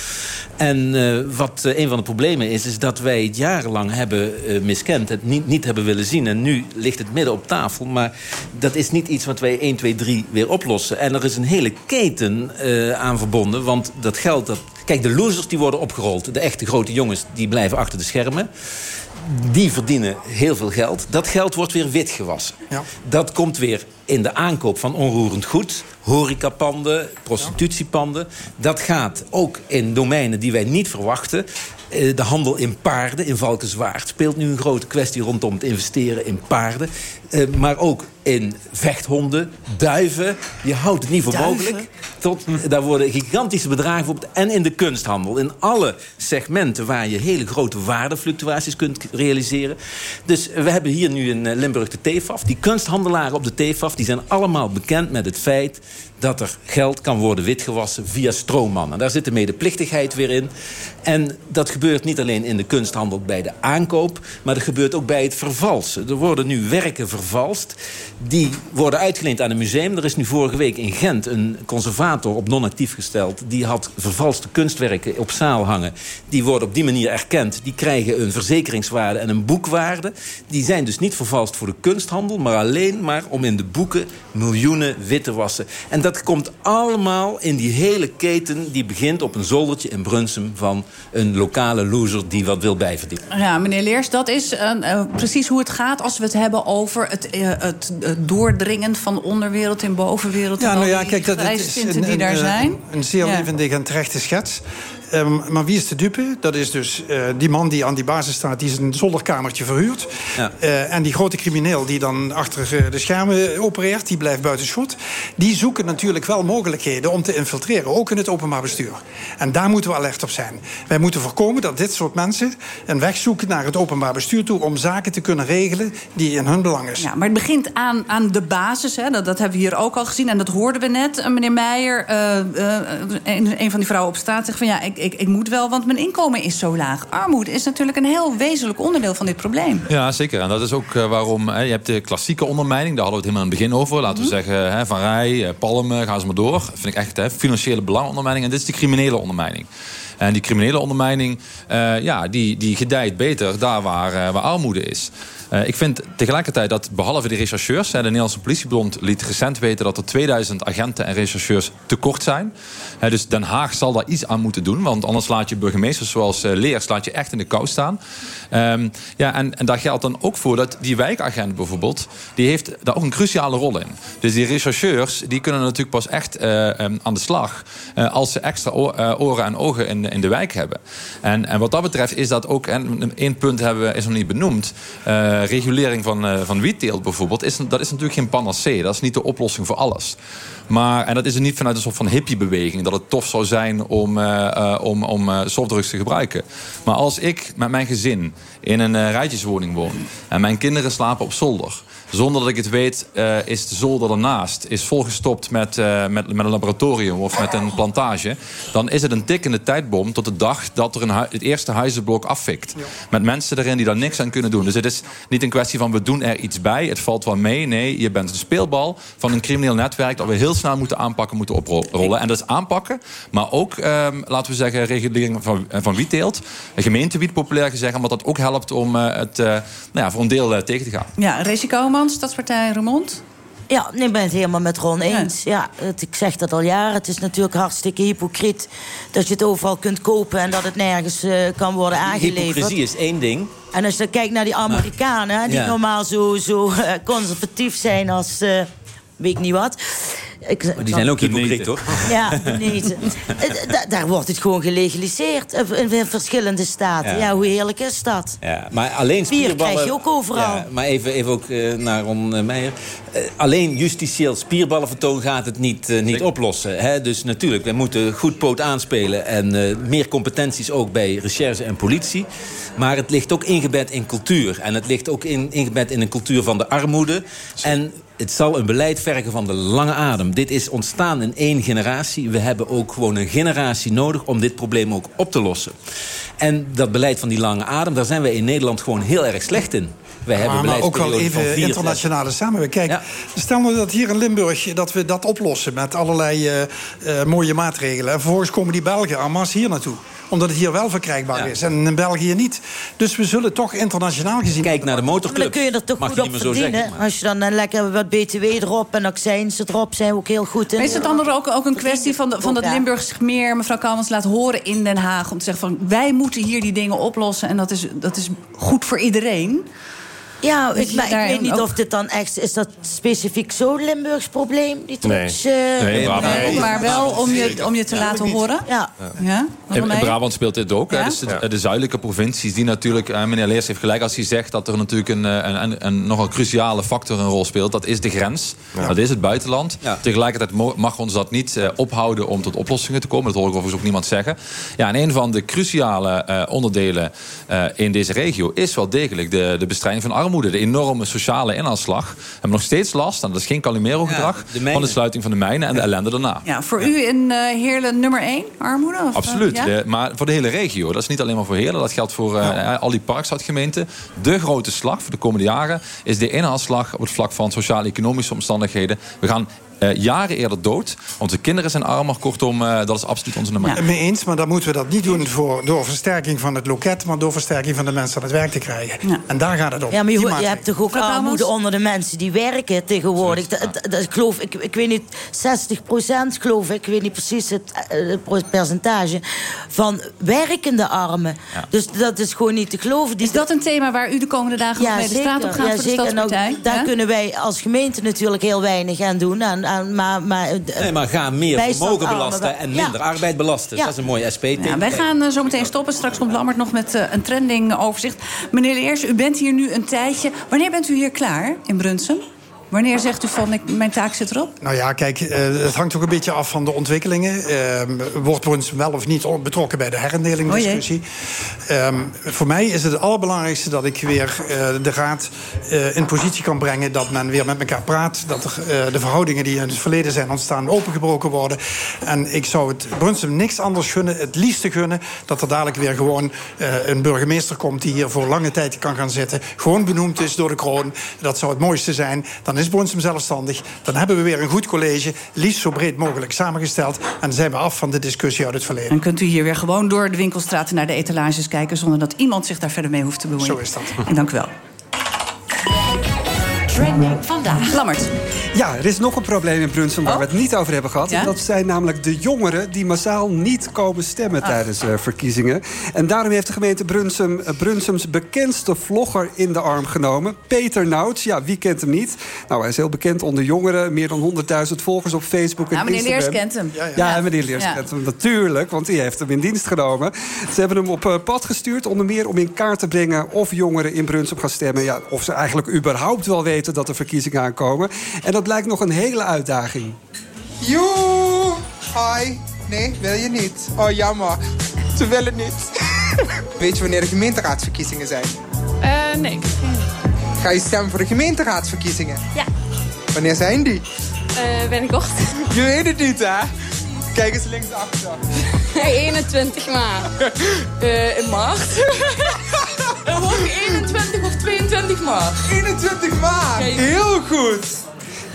En wat een van de problemen is, is dat wij het jarenlang hebben miskend. Het niet, niet hebben willen zien. En nu ligt het midden op tafel. Maar dat is niet iets wat wij 1, 2, 3 weer oplossen. En er is een hele keten uh, aan verbonden. Want dat geld... Dat... Kijk, de losers die worden opgerold. De echte grote jongens die blijven achter de schermen. Die verdienen heel veel geld. Dat geld wordt weer witgewassen. Ja. Dat komt weer in de aankoop van onroerend goed. Horecapanden, prostitutiepanden. Dat gaat ook in domeinen die wij niet verwachten. Eh, de handel in paarden in Valkenswaard speelt nu een grote kwestie rondom het investeren in paarden. Uh, maar ook in vechthonden, duiven. Je houdt het niet voor mogelijk. Tot, daar worden gigantische bedragen voor. En in de kunsthandel. In alle segmenten waar je hele grote waardefluctuaties kunt realiseren. Dus we hebben hier nu in eh, Limburg de TFAF. Die kunsthandelaren op de TFAF die zijn allemaal bekend met het feit dat er geld kan worden witgewassen via stroommannen. Daar zit de medeplichtigheid weer in. En dat gebeurt niet alleen in de kunsthandel bij de aankoop... maar dat gebeurt ook bij het vervalsen. Er worden nu werken vervalst. Die worden uitgeleend aan een museum. Er is nu vorige week in Gent een conservator op non-actief gesteld. Die had vervalste kunstwerken op zaal hangen. Die worden op die manier erkend. Die krijgen een verzekeringswaarde en een boekwaarde. Die zijn dus niet vervalst voor de kunsthandel... maar alleen maar om in de boeken miljoenen wit te wassen. En dat komt allemaal in die hele keten... die begint op een zoldertje in Brunsum van een lokale loser... die wat wil bijverdienen. Ja, meneer Leers, dat is uh, precies hoe het gaat... als we het hebben over het, uh, het doordringen van onderwereld in bovenwereld... Ja, nou ja, kijk, dat is een, die daar zijn. een zeer ja. levendige en terechte schets. Um, maar wie is de dupe? Dat is dus uh, die man die aan die basis staat, die zijn zolderkamertje verhuurt. Ja. Uh, en die grote crimineel die dan achter de schermen opereert, die blijft buiten schot. Die zoeken natuurlijk wel mogelijkheden om te infiltreren, ook in het openbaar bestuur. En daar moeten we alert op zijn. Wij moeten voorkomen dat dit soort mensen een weg zoeken naar het openbaar bestuur toe om zaken te kunnen regelen die in hun belang is. Ja, maar het begint aan, aan de basis. Hè. Dat, dat hebben we hier ook al gezien en dat hoorden we net. Meneer Meijer, uh, een, een van die vrouwen op straat, zegt van ja, ik ik, ik moet wel, want mijn inkomen is zo laag. Armoede is natuurlijk een heel wezenlijk onderdeel van dit probleem. Ja, zeker. En dat is ook uh, waarom hè, je hebt de klassieke ondermijning. Daar hadden we het helemaal aan het begin over. Laten we mhm. zeggen, hè, Van Rij, eh, Palmen, ga ze maar door. Dat vind ik echt hè, financiële belangondermijning. En dit is de criminele ondermijning. En die criminele ondermijning, uh, ja, die, die gedijt beter daar waar, uh, waar armoede is. Uh, ik vind tegelijkertijd dat behalve de rechercheurs... de Nederlandse politiebond liet recent weten... dat er 2000 agenten en rechercheurs tekort zijn. Dus Den Haag zal daar iets aan moeten doen. Want anders laat je burgemeesters zoals uh, Leers... laat je echt in de kou staan. Um, ja, en, en daar geldt dan ook voor dat die wijkagent bijvoorbeeld... die heeft daar ook een cruciale rol in. Dus die rechercheurs die kunnen natuurlijk pas echt um, aan de slag... als ze extra oren en ogen in, in de wijk hebben. En, en wat dat betreft is dat ook... en één punt hebben, is nog niet benoemd... Uh, regulering van, uh, van wietteelt bijvoorbeeld, is, dat is natuurlijk geen panacee. Dat is niet de oplossing voor alles. Maar, en dat is er niet vanuit een soort van hippiebeweging... dat het tof zou zijn om, uh, om, om softdrugs te gebruiken. Maar als ik met mijn gezin in een rijtjeswoning woon... en mijn kinderen slapen op zolder Zonder dat ik het weet, eh, is de zolder ernaast... is volgestopt met, eh, met, met een laboratorium of met een plantage... dan is het een tikkende tijdbom tot de dag dat er een het eerste huizenblok afvikt. Met mensen erin die daar niks aan kunnen doen. Dus het is niet een kwestie van we doen er iets bij, het valt wel mee. Nee, je bent een speelbal van een crimineel netwerk... dat we heel snel moeten aanpakken, moeten oprollen. En dat is aanpakken, maar ook, ehm, laten we zeggen... regulering van, eh, van wietteelt. Gemeentewiet, populair gezegd, omdat dat ook helpt om eh, het eh, nou ja, voor een deel tegen te gaan. Ja, Rezi Kouwman, Stadspartij Remond. Ja, nee, ik ben het helemaal met Ron eens. Ja. het, ik zeg dat al jaren. Het is natuurlijk hartstikke hypocriet dat je het overal kunt kopen en dat het nergens eh, kan worden aangeleverd. Hypocrisie is één ding. En als je kijkt naar die Amerikanen, die ja. normaal zo, zo eh, conservatief zijn als eh, weet ik niet wat. Ik, Maar die zijn ook hypocriet, hoor. Ja, niet. Eh, da- daar wordt het gewoon gelegaliseerd eh, in, in verschillende staten. Ja. Ja. hoe heerlijk is dat? Ja, maar alleen Bier spierballen... krijg je ook overal. Ja, maar even, even ook eh, naar Ron eh, Meijer. Eh, alleen justitieel spierballenvertoon gaat het niet, eh, niet oplossen. Hè? Dus natuurlijk, we moeten goed poot aanspelen... en eh, meer competenties ook bij recherche en politie. Maar het ligt ook ingebed in cultuur. En het ligt ook in, ingebed in een cultuur van de armoede. En het zal een beleid vergen van de lange adem. Dit is ontstaan in één generatie. We hebben ook gewoon een generatie nodig om dit probleem ook op te lossen. En dat beleid van die lange adem, daar zijn wij in Nederland gewoon heel erg slecht in. Wij hebben maar, maar ook wel even vier, internationale samenwerking. Kijk, stel nou dat hier in Limburg dat we dat oplossen met allerlei eh, eh, mooie maatregelen. En vervolgens komen die Belgen en masse hier naartoe omdat het hier wel verkrijgbaar is en in België niet. Dus we zullen toch internationaal gezien... Kijk naar de Maar dan kun je er toch goed op verdienen. Als je dan, dan lekker wat BTW erop en accijns erop, zijn we ook heel goed in. Maar is het dan er ook, ook een kwestie van, de, van dat Ja. Limburg zich meer, mevrouw Kalmans, laat horen in Den Haag? Om te zeggen van wij moeten hier die dingen oplossen en dat is, dat is goed voor iedereen? Ja, ik, maar ik weet niet ook- of dit dan echt... Is dat specifiek zo'n Limburgs probleem? Die Nee. drugs, eh, Nee, Brabant. Nee, maar wel om je, om je te laten horen. Ja. ja? In, in Brabant speelt dit ook. Ja? Dus de, de zuidelijke provincies die natuurlijk... eh, meneer Leers heeft gelijk als hij zegt dat er natuurlijk een, eh, een, een, een nogal cruciale factor een rol speelt. Dat is de grens. Dat is het buitenland. Tegelijkertijd mag ons dat niet ophouden om tot oplossingen te komen. Dat hoor ik overigens ook niemand zeggen. Ja, en een van de cruciale eh, onderdelen eh, in deze regio... is wel degelijk de, de bestrijding van armoede. De enorme sociale inhaalslag. We hebben nog steeds last, en dat is geen Calimero-gedrag... van de sluiting van de mijnen en de ellende daarna. Ja, voor u in eh Heerlen nummer 1, armoede? Of, eh, Absoluut. ja? De- maar voor de hele regio. Dat is niet alleen maar voor Heerlen. Dat geldt voor eh, al die parkstadgemeenten. De grote slag voor de komende jaren is de inhaalslag op het vlak van sociaal-economische omstandigheden. We gaan eh, jaren eerder dood. Onze kinderen zijn armer. Kortom, eh, dat is absoluut onze nummer één. Mee eens, maar dan moeten we dat niet doen voor, door versterking van het loket... maar door versterking van de mensen aan het werk te krijgen. En daar gaat het om. Ja, maar je, je hebt toch ook armoede onder de mensen die werken tegenwoordig. Dat, dat- dat- ik geloof, ik, ik weet niet, 60 procent geloof ik, ik weet niet precies het, eh, het percentage, van werkende armen. Dus dat is gewoon niet te geloven. Die Is dat een thema waar u de komende dagen mee de straat op gaat ja, voor de zeker. Nou, Stadspartij? daar Ja? kunnen wij als gemeente natuurlijk heel weinig aan doen. Aan, aan, maar, maar, eh, Nee, maar ga meer vermogen belasten en ja. minder arbeid belasten. Ja. Dat is een mooie SP-thema. Ja, wij gaan eh, zo meteen stoppen. Straks komt Lammert nog met eh, een trendingoverzicht. Meneer Leers, u bent hier nu een tijdje. Wanneer bent u hier klaar in Brunsum? Wanneer zegt u van ik, mijn taak zit erop? Nou ja, kijk, eh, het hangt ook een beetje af van de ontwikkelingen. Ehm, wordt Brunsum wel of niet betrokken bij de herindelingdiscussie? Ehm, voor mij is het het allerbelangrijkste dat ik weer eh, de raad eh, in positie kan brengen... dat men weer met elkaar praat, dat er, de verhoudingen die in het verleden zijn ontstaan... opengebroken worden. En ik zou het Brunsum niks anders gunnen, het liefste gunnen... dat er dadelijk weer gewoon een burgemeester komt... die hier voor lange tijd kan gaan zitten. Gewoon benoemd is door de kroon. Dat zou het mooiste zijn. Dan is Brunsum zelfstandig. Dan hebben we weer een goed college. Liefst zo breed mogelijk samengesteld. En dan zijn we af van de discussie uit het verleden. Dan kunt u hier weer gewoon door de winkelstraten naar de etalages kijken... zonder dat iemand zich daar verder mee hoeft te bemoeien. Zo is dat. En dank u wel. Trending vandaag. Lammert. Ja, er is nog een probleem in Brunsum waar we het niet over hebben gehad. Ja? Dat zijn namelijk de jongeren die massaal niet komen stemmen tijdens eh, verkiezingen. En daarom heeft de gemeente Brunsum eh, Brunsums bekendste vlogger in de arm genomen. Peter Nouts. Ja, wie kent hem niet? Nou, hij is heel bekend onder jongeren. Meer dan 100.000 volgers op Facebook en Ja, meneer Instagram. Leers kent hem. Ja, Ja. meneer Leers Ja. kent hem natuurlijk, want die heeft hem in dienst genomen. Ze hebben hem op eh, pad gestuurd, onder meer om in kaart te brengen... of jongeren in Brunsum gaan stemmen. Ja, of ze eigenlijk überhaupt wel weten dat er verkiezingen aankomen. En dat blijkt nog een hele uitdaging. Joe! Hoi. Nee, wil je niet? Oh, jammer. Ze willen niet. Weet je wanneer de gemeenteraadsverkiezingen zijn? Eh, nee. Ga je stemmen voor de gemeenteraadsverkiezingen? Ja. Wanneer zijn die? Uh, binnenkort. Je weet het niet, hè? Kijk eens linksachter. 21 maart. Uh, in maart. Gewoon 21 of 22 maart. 21 maart. Heel goed.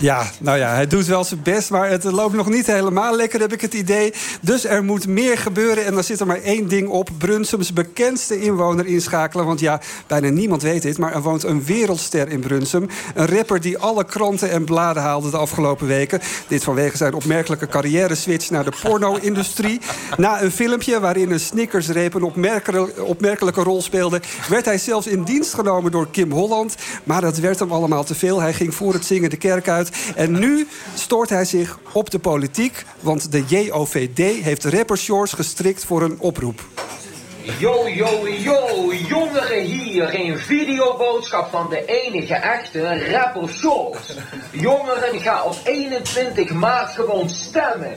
Ja, nou ja, hij doet wel zijn best, maar het loopt nog niet helemaal lekker, heb ik het idee. Dus er moet meer gebeuren en dan zit er maar één ding op. Brunsums bekendste inwoner inschakelen. Want ja, bijna niemand weet dit, maar er woont een wereldster in Brunsum. Een rapper die alle kranten en bladen haalde de afgelopen weken. Dit vanwege zijn opmerkelijke carrière-switch naar de porno-industrie. Na een filmpje waarin een Snickersreep een opmerkelijke, opmerkelijke rol speelde... werd hij zelfs in dienst genomen door Kim Holland. Maar dat werd hem allemaal te veel. Hij ging voor het zingen de kerk uit. En nu stoort hij zich op de politiek, want de JOVD heeft rapper Shores gestrikt voor een oproep. Yo, yo, yo, jongeren hier, een videoboodschap van de enige echte rapper Shores. Jongeren, ga op 21 maart gewoon stemmen.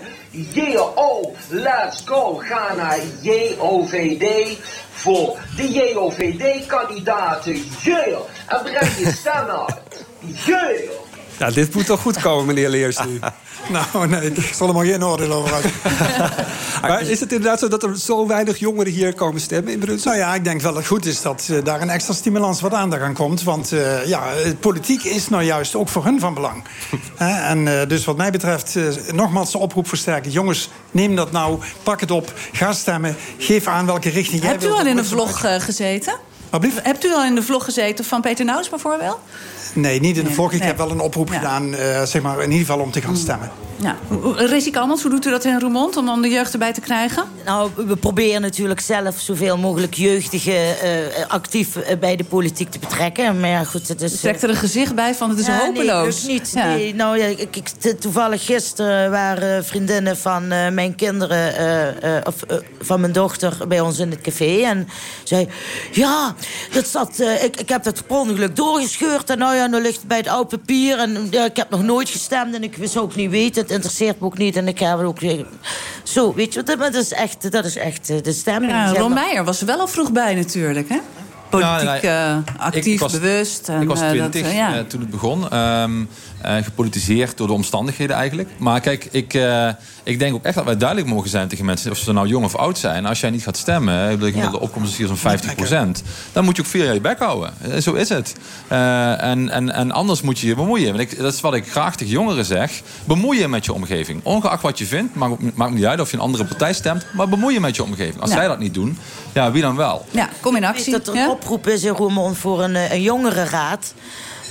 Oh, let's go. Ga naar JOVD voor de JOVD-kandidaten. Yeah, en breng je stem uit. Yeah. Nou, dit moet toch goed komen, meneer Leers nou, nee, ik zal er maar geen oordeel over uit. maar is het inderdaad zo dat er zo weinig jongeren hier komen stemmen in Brunsel? Nou ja, ik denk wel dat het goed is dat uh, daar een extra stimulans wat aandacht aan komt. Want uh, ja, politiek is nou juist ook voor hun van belang. en uh, dus wat mij betreft, nogmaals de oproep versterken. Jongens, neem dat nou, pak het op, ga stemmen. Geef aan welke richting Hebt jij wilt. Hebt u al in een vlog gezeten? Hebt u al in de vlog gezeten van Peter Nouws bijvoorbeeld? Nee, niet in de vlog. Ik heb wel een oproep gedaan, uh, zeg maar, in ieder geval om te gaan stemmen. Ja. Rezi Kalmans, hoe doet u dat in Roermond om dan de jeugd erbij te krijgen? Nou, we proberen natuurlijk zelf zoveel mogelijk jeugdigen uh, actief uh, bij de politiek te betrekken. Maar ja, goed, het is... Trekt er een gezicht bij van het is ja, hopeloos? Nee, niet. Ja. Nee, nou, ja, ik, ik, toevallig gisteren waren vriendinnen van mijn kinderen... of van mijn dochter bij ons in het café. En zei, ja, dat zat, ik, ik heb dat per ongeluk doorgescheurd. En nou ja, nu ligt het bij het oud papier. En ik heb nog nooit gestemd en ik wist ook niet weten interesseert me ook niet. En ik heb ook... Zo, weet je, dat is echt, dat is echt eh, de stemming. Ja, Ron Meijer was er wel al vroeg bij natuurlijk, hè? Politiek ja, uh, actief, was, bewust. En, ik was twintig uh, ja. toen het begon. Um, gepolitiseerd door de omstandigheden eigenlijk. Maar kijk, ik, ik denk ook echt dat wij duidelijk mogen zijn tegen mensen... of ze nou jong of oud zijn. Als jij niet gaat stemmen, de gemiddelde ja. opkomst is hier zo'n 50 procent... dan moet je ook vier jaar je bek houden. Zo is het. en, en, en anders moet je je bemoeien. Want ik, dat is wat ik graag tegen jongeren zeg. Bemoei je met je omgeving. Ongeacht wat je vindt, maakt, maakt niet uit of je een andere partij stemt... maar bemoei je met je omgeving. Als zij dat niet doen, ja, wie dan wel? Ja, kom in actie. Dat er een oproep is in Roermond voor een, een jongerenraad...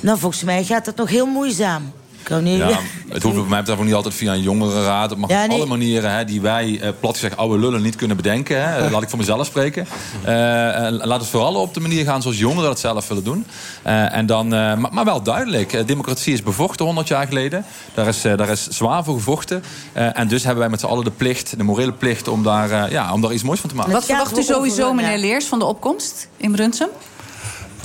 Nou, volgens mij gaat dat nog heel moeizaam. Niet... Ja, het hoeft voor mij betreft niet altijd via een jongerenraad. Het mag ja, nee. op alle manieren hè, die wij, eh, plat gezegd, oude lullen niet kunnen bedenken. Hè. Laat ik voor mezelf spreken. Uh, laat het vooral op de manier gaan zoals jongeren dat zelf willen doen. Uh, en dan, uh, maar, maar, wel duidelijk. democratie is bevochten 100 jaar geleden. Daar is, daar is zwaar voor gevochten. en dus hebben wij met z'n allen de plicht, de morele plicht... om daar, ja, om daar iets moois van te maken. Wat verwacht u sowieso, meneer Leers, van de opkomst in Brunsum?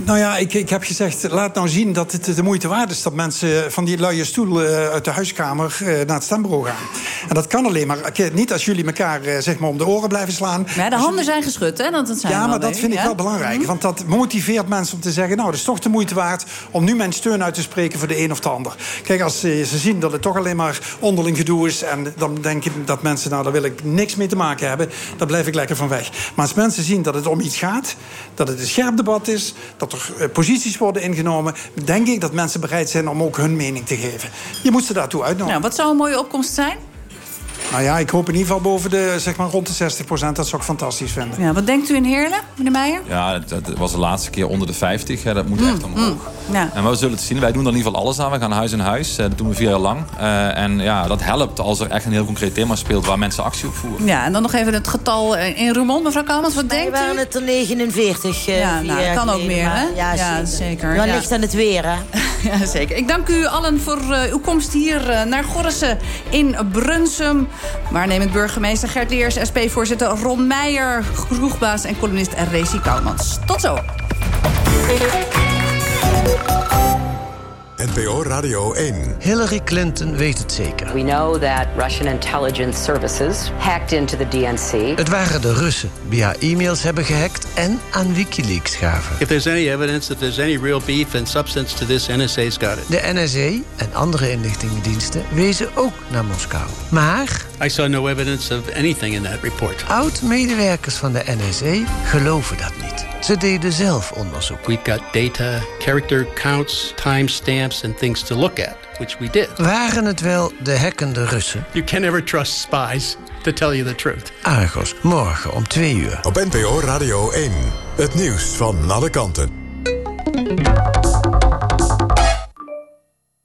Nou ja, ik, ik heb gezegd, laat nou zien dat het de moeite waard is... dat mensen van die luie stoel uh, uit de huiskamer uh, naar het stembureau gaan. En dat kan alleen maar niet als jullie elkaar uh, zeg maar om de oren blijven slaan. Ja, de handen zijn geschud, hè? Dat, zijn ja, maar dat vind ik wel belangrijk. Mm. Want dat motiveert mensen om te zeggen... nou, het is toch de moeite waard om nu mijn steun uit te spreken... voor de een of de ander. Kijk, als ze zien dat het toch alleen maar onderling gedoe is... en dan denken dat mensen, nou, daar wil ik niks mee te maken hebben... dan blijf ik lekker van weg. Maar als mensen zien dat het om iets gaat... dat het een scherp debat is... dat er uh, posities worden ingenomen... denk ik dat mensen bereid zijn om ook hun mening te geven. Je moet ze daartoe uitnodigen. Nou, wat zou een mooie opkomst zijn? Nou ja, ik hoop in ieder geval boven de, zeg maar rond de 60 procent. Dat zou ik fantastisch vinden. Ja, wat denkt u in Heerlen, meneer Meijer? Ja, dat was de laatste keer onder de 50. Ja, dat moet mm, echt omhoog. Mm, ja. En we zullen het zien. Wij doen er in ieder geval alles aan. We gaan huis in huis. Dat doen we vier jaar lang. Uh, en ja, dat helpt als er echt een heel concreet thema speelt... waar mensen actie op voeren. Ja, en dan nog even het getal in Roermond. Mevrouw Kalmans, wat denkt u? waren het er 49. Uh, ja, nou, dat kan ook meer, hè? Ja, ja zeker. Dan ja. ligt aan het weer, hè? ja, zeker. Ik dank u allen voor uh, uw komst hier uh, naar Gorrissen in Brunsum. Waarnemend burgemeester Gert Leers, SP-voorzitter Ron Meijer... kroegbaas en columnist Rezi Kouwmans. Tot zo. NPO Radio 1. Hillary Clinton weet het zeker. We know that Russian intelligence services hacked into the DNC. Het waren de Russen die haar e-mails hebben gehackt en aan Wikileaks gaven. If there's any evidence that there's any real beef and substance to this, NSA's got it. De NSA en andere inlichtingendiensten wezen ook naar Moskou. Maar... I saw no evidence of anything in that report. Oud-medewerkers van de NSA geloven dat niet. Ze deden zelf onderzoek. We've got data, character counts, timestamps and things to look at, which we did. Waren het wel de hackende Russen? You can never trust spies to tell you the truth. Argos, morgen om twee uur. Op NPO Radio 1. Het nieuws van alle kanten.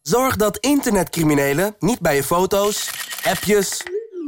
Zorg dat internetcriminelen niet bij je foto's, appjes,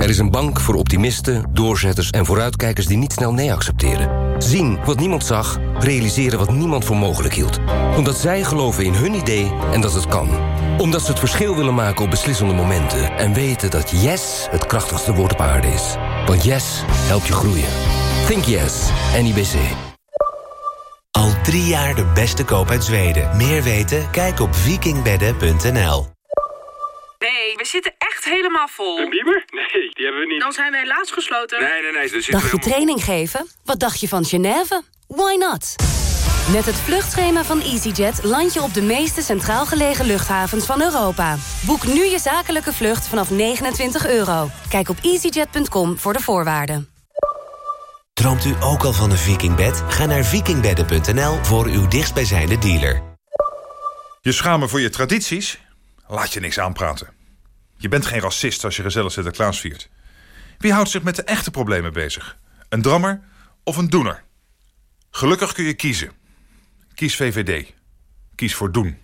Er is een bank voor optimisten, doorzetters en vooruitkijkers die niet snel nee accepteren. Zien wat niemand zag, realiseren wat niemand voor mogelijk hield. Omdat zij geloven in hun idee en dat het kan. Omdat ze het verschil willen maken op beslissende momenten. En weten dat yes het krachtigste woord op aarde is. Want yes helpt je groeien. Think yes, NIBC. Al drie jaar de beste koop uit Zweden. Meer weten? Kijk op vikingbedden.nl. Nee, we zitten echt helemaal vol. Een bieber? Nee, die hebben we niet. Dan zijn we helaas gesloten. Nee, nee, nee. Dus Dacht je training geven? Wat dacht je van Genève? Why not? Met het vluchtschema van EasyJet land je op de meeste centraal gelegen luchthavens van Europa. Boek nu je zakelijke vlucht vanaf 29 euro. Kijk op easyjet.com voor de voorwaarden. Droomt u ook al van een vikingbed? Ga naar vikingbedden.nl voor uw dichtstbijzijnde dealer. Je schamen voor je tradities? Laat je niks aanpraten. Je bent geen racist als je gezellig Sinterklaas viert. Wie houdt zich met de echte problemen bezig? Een drammer of een doener? Gelukkig kun je kiezen. Kies VVD. Kies voor doen.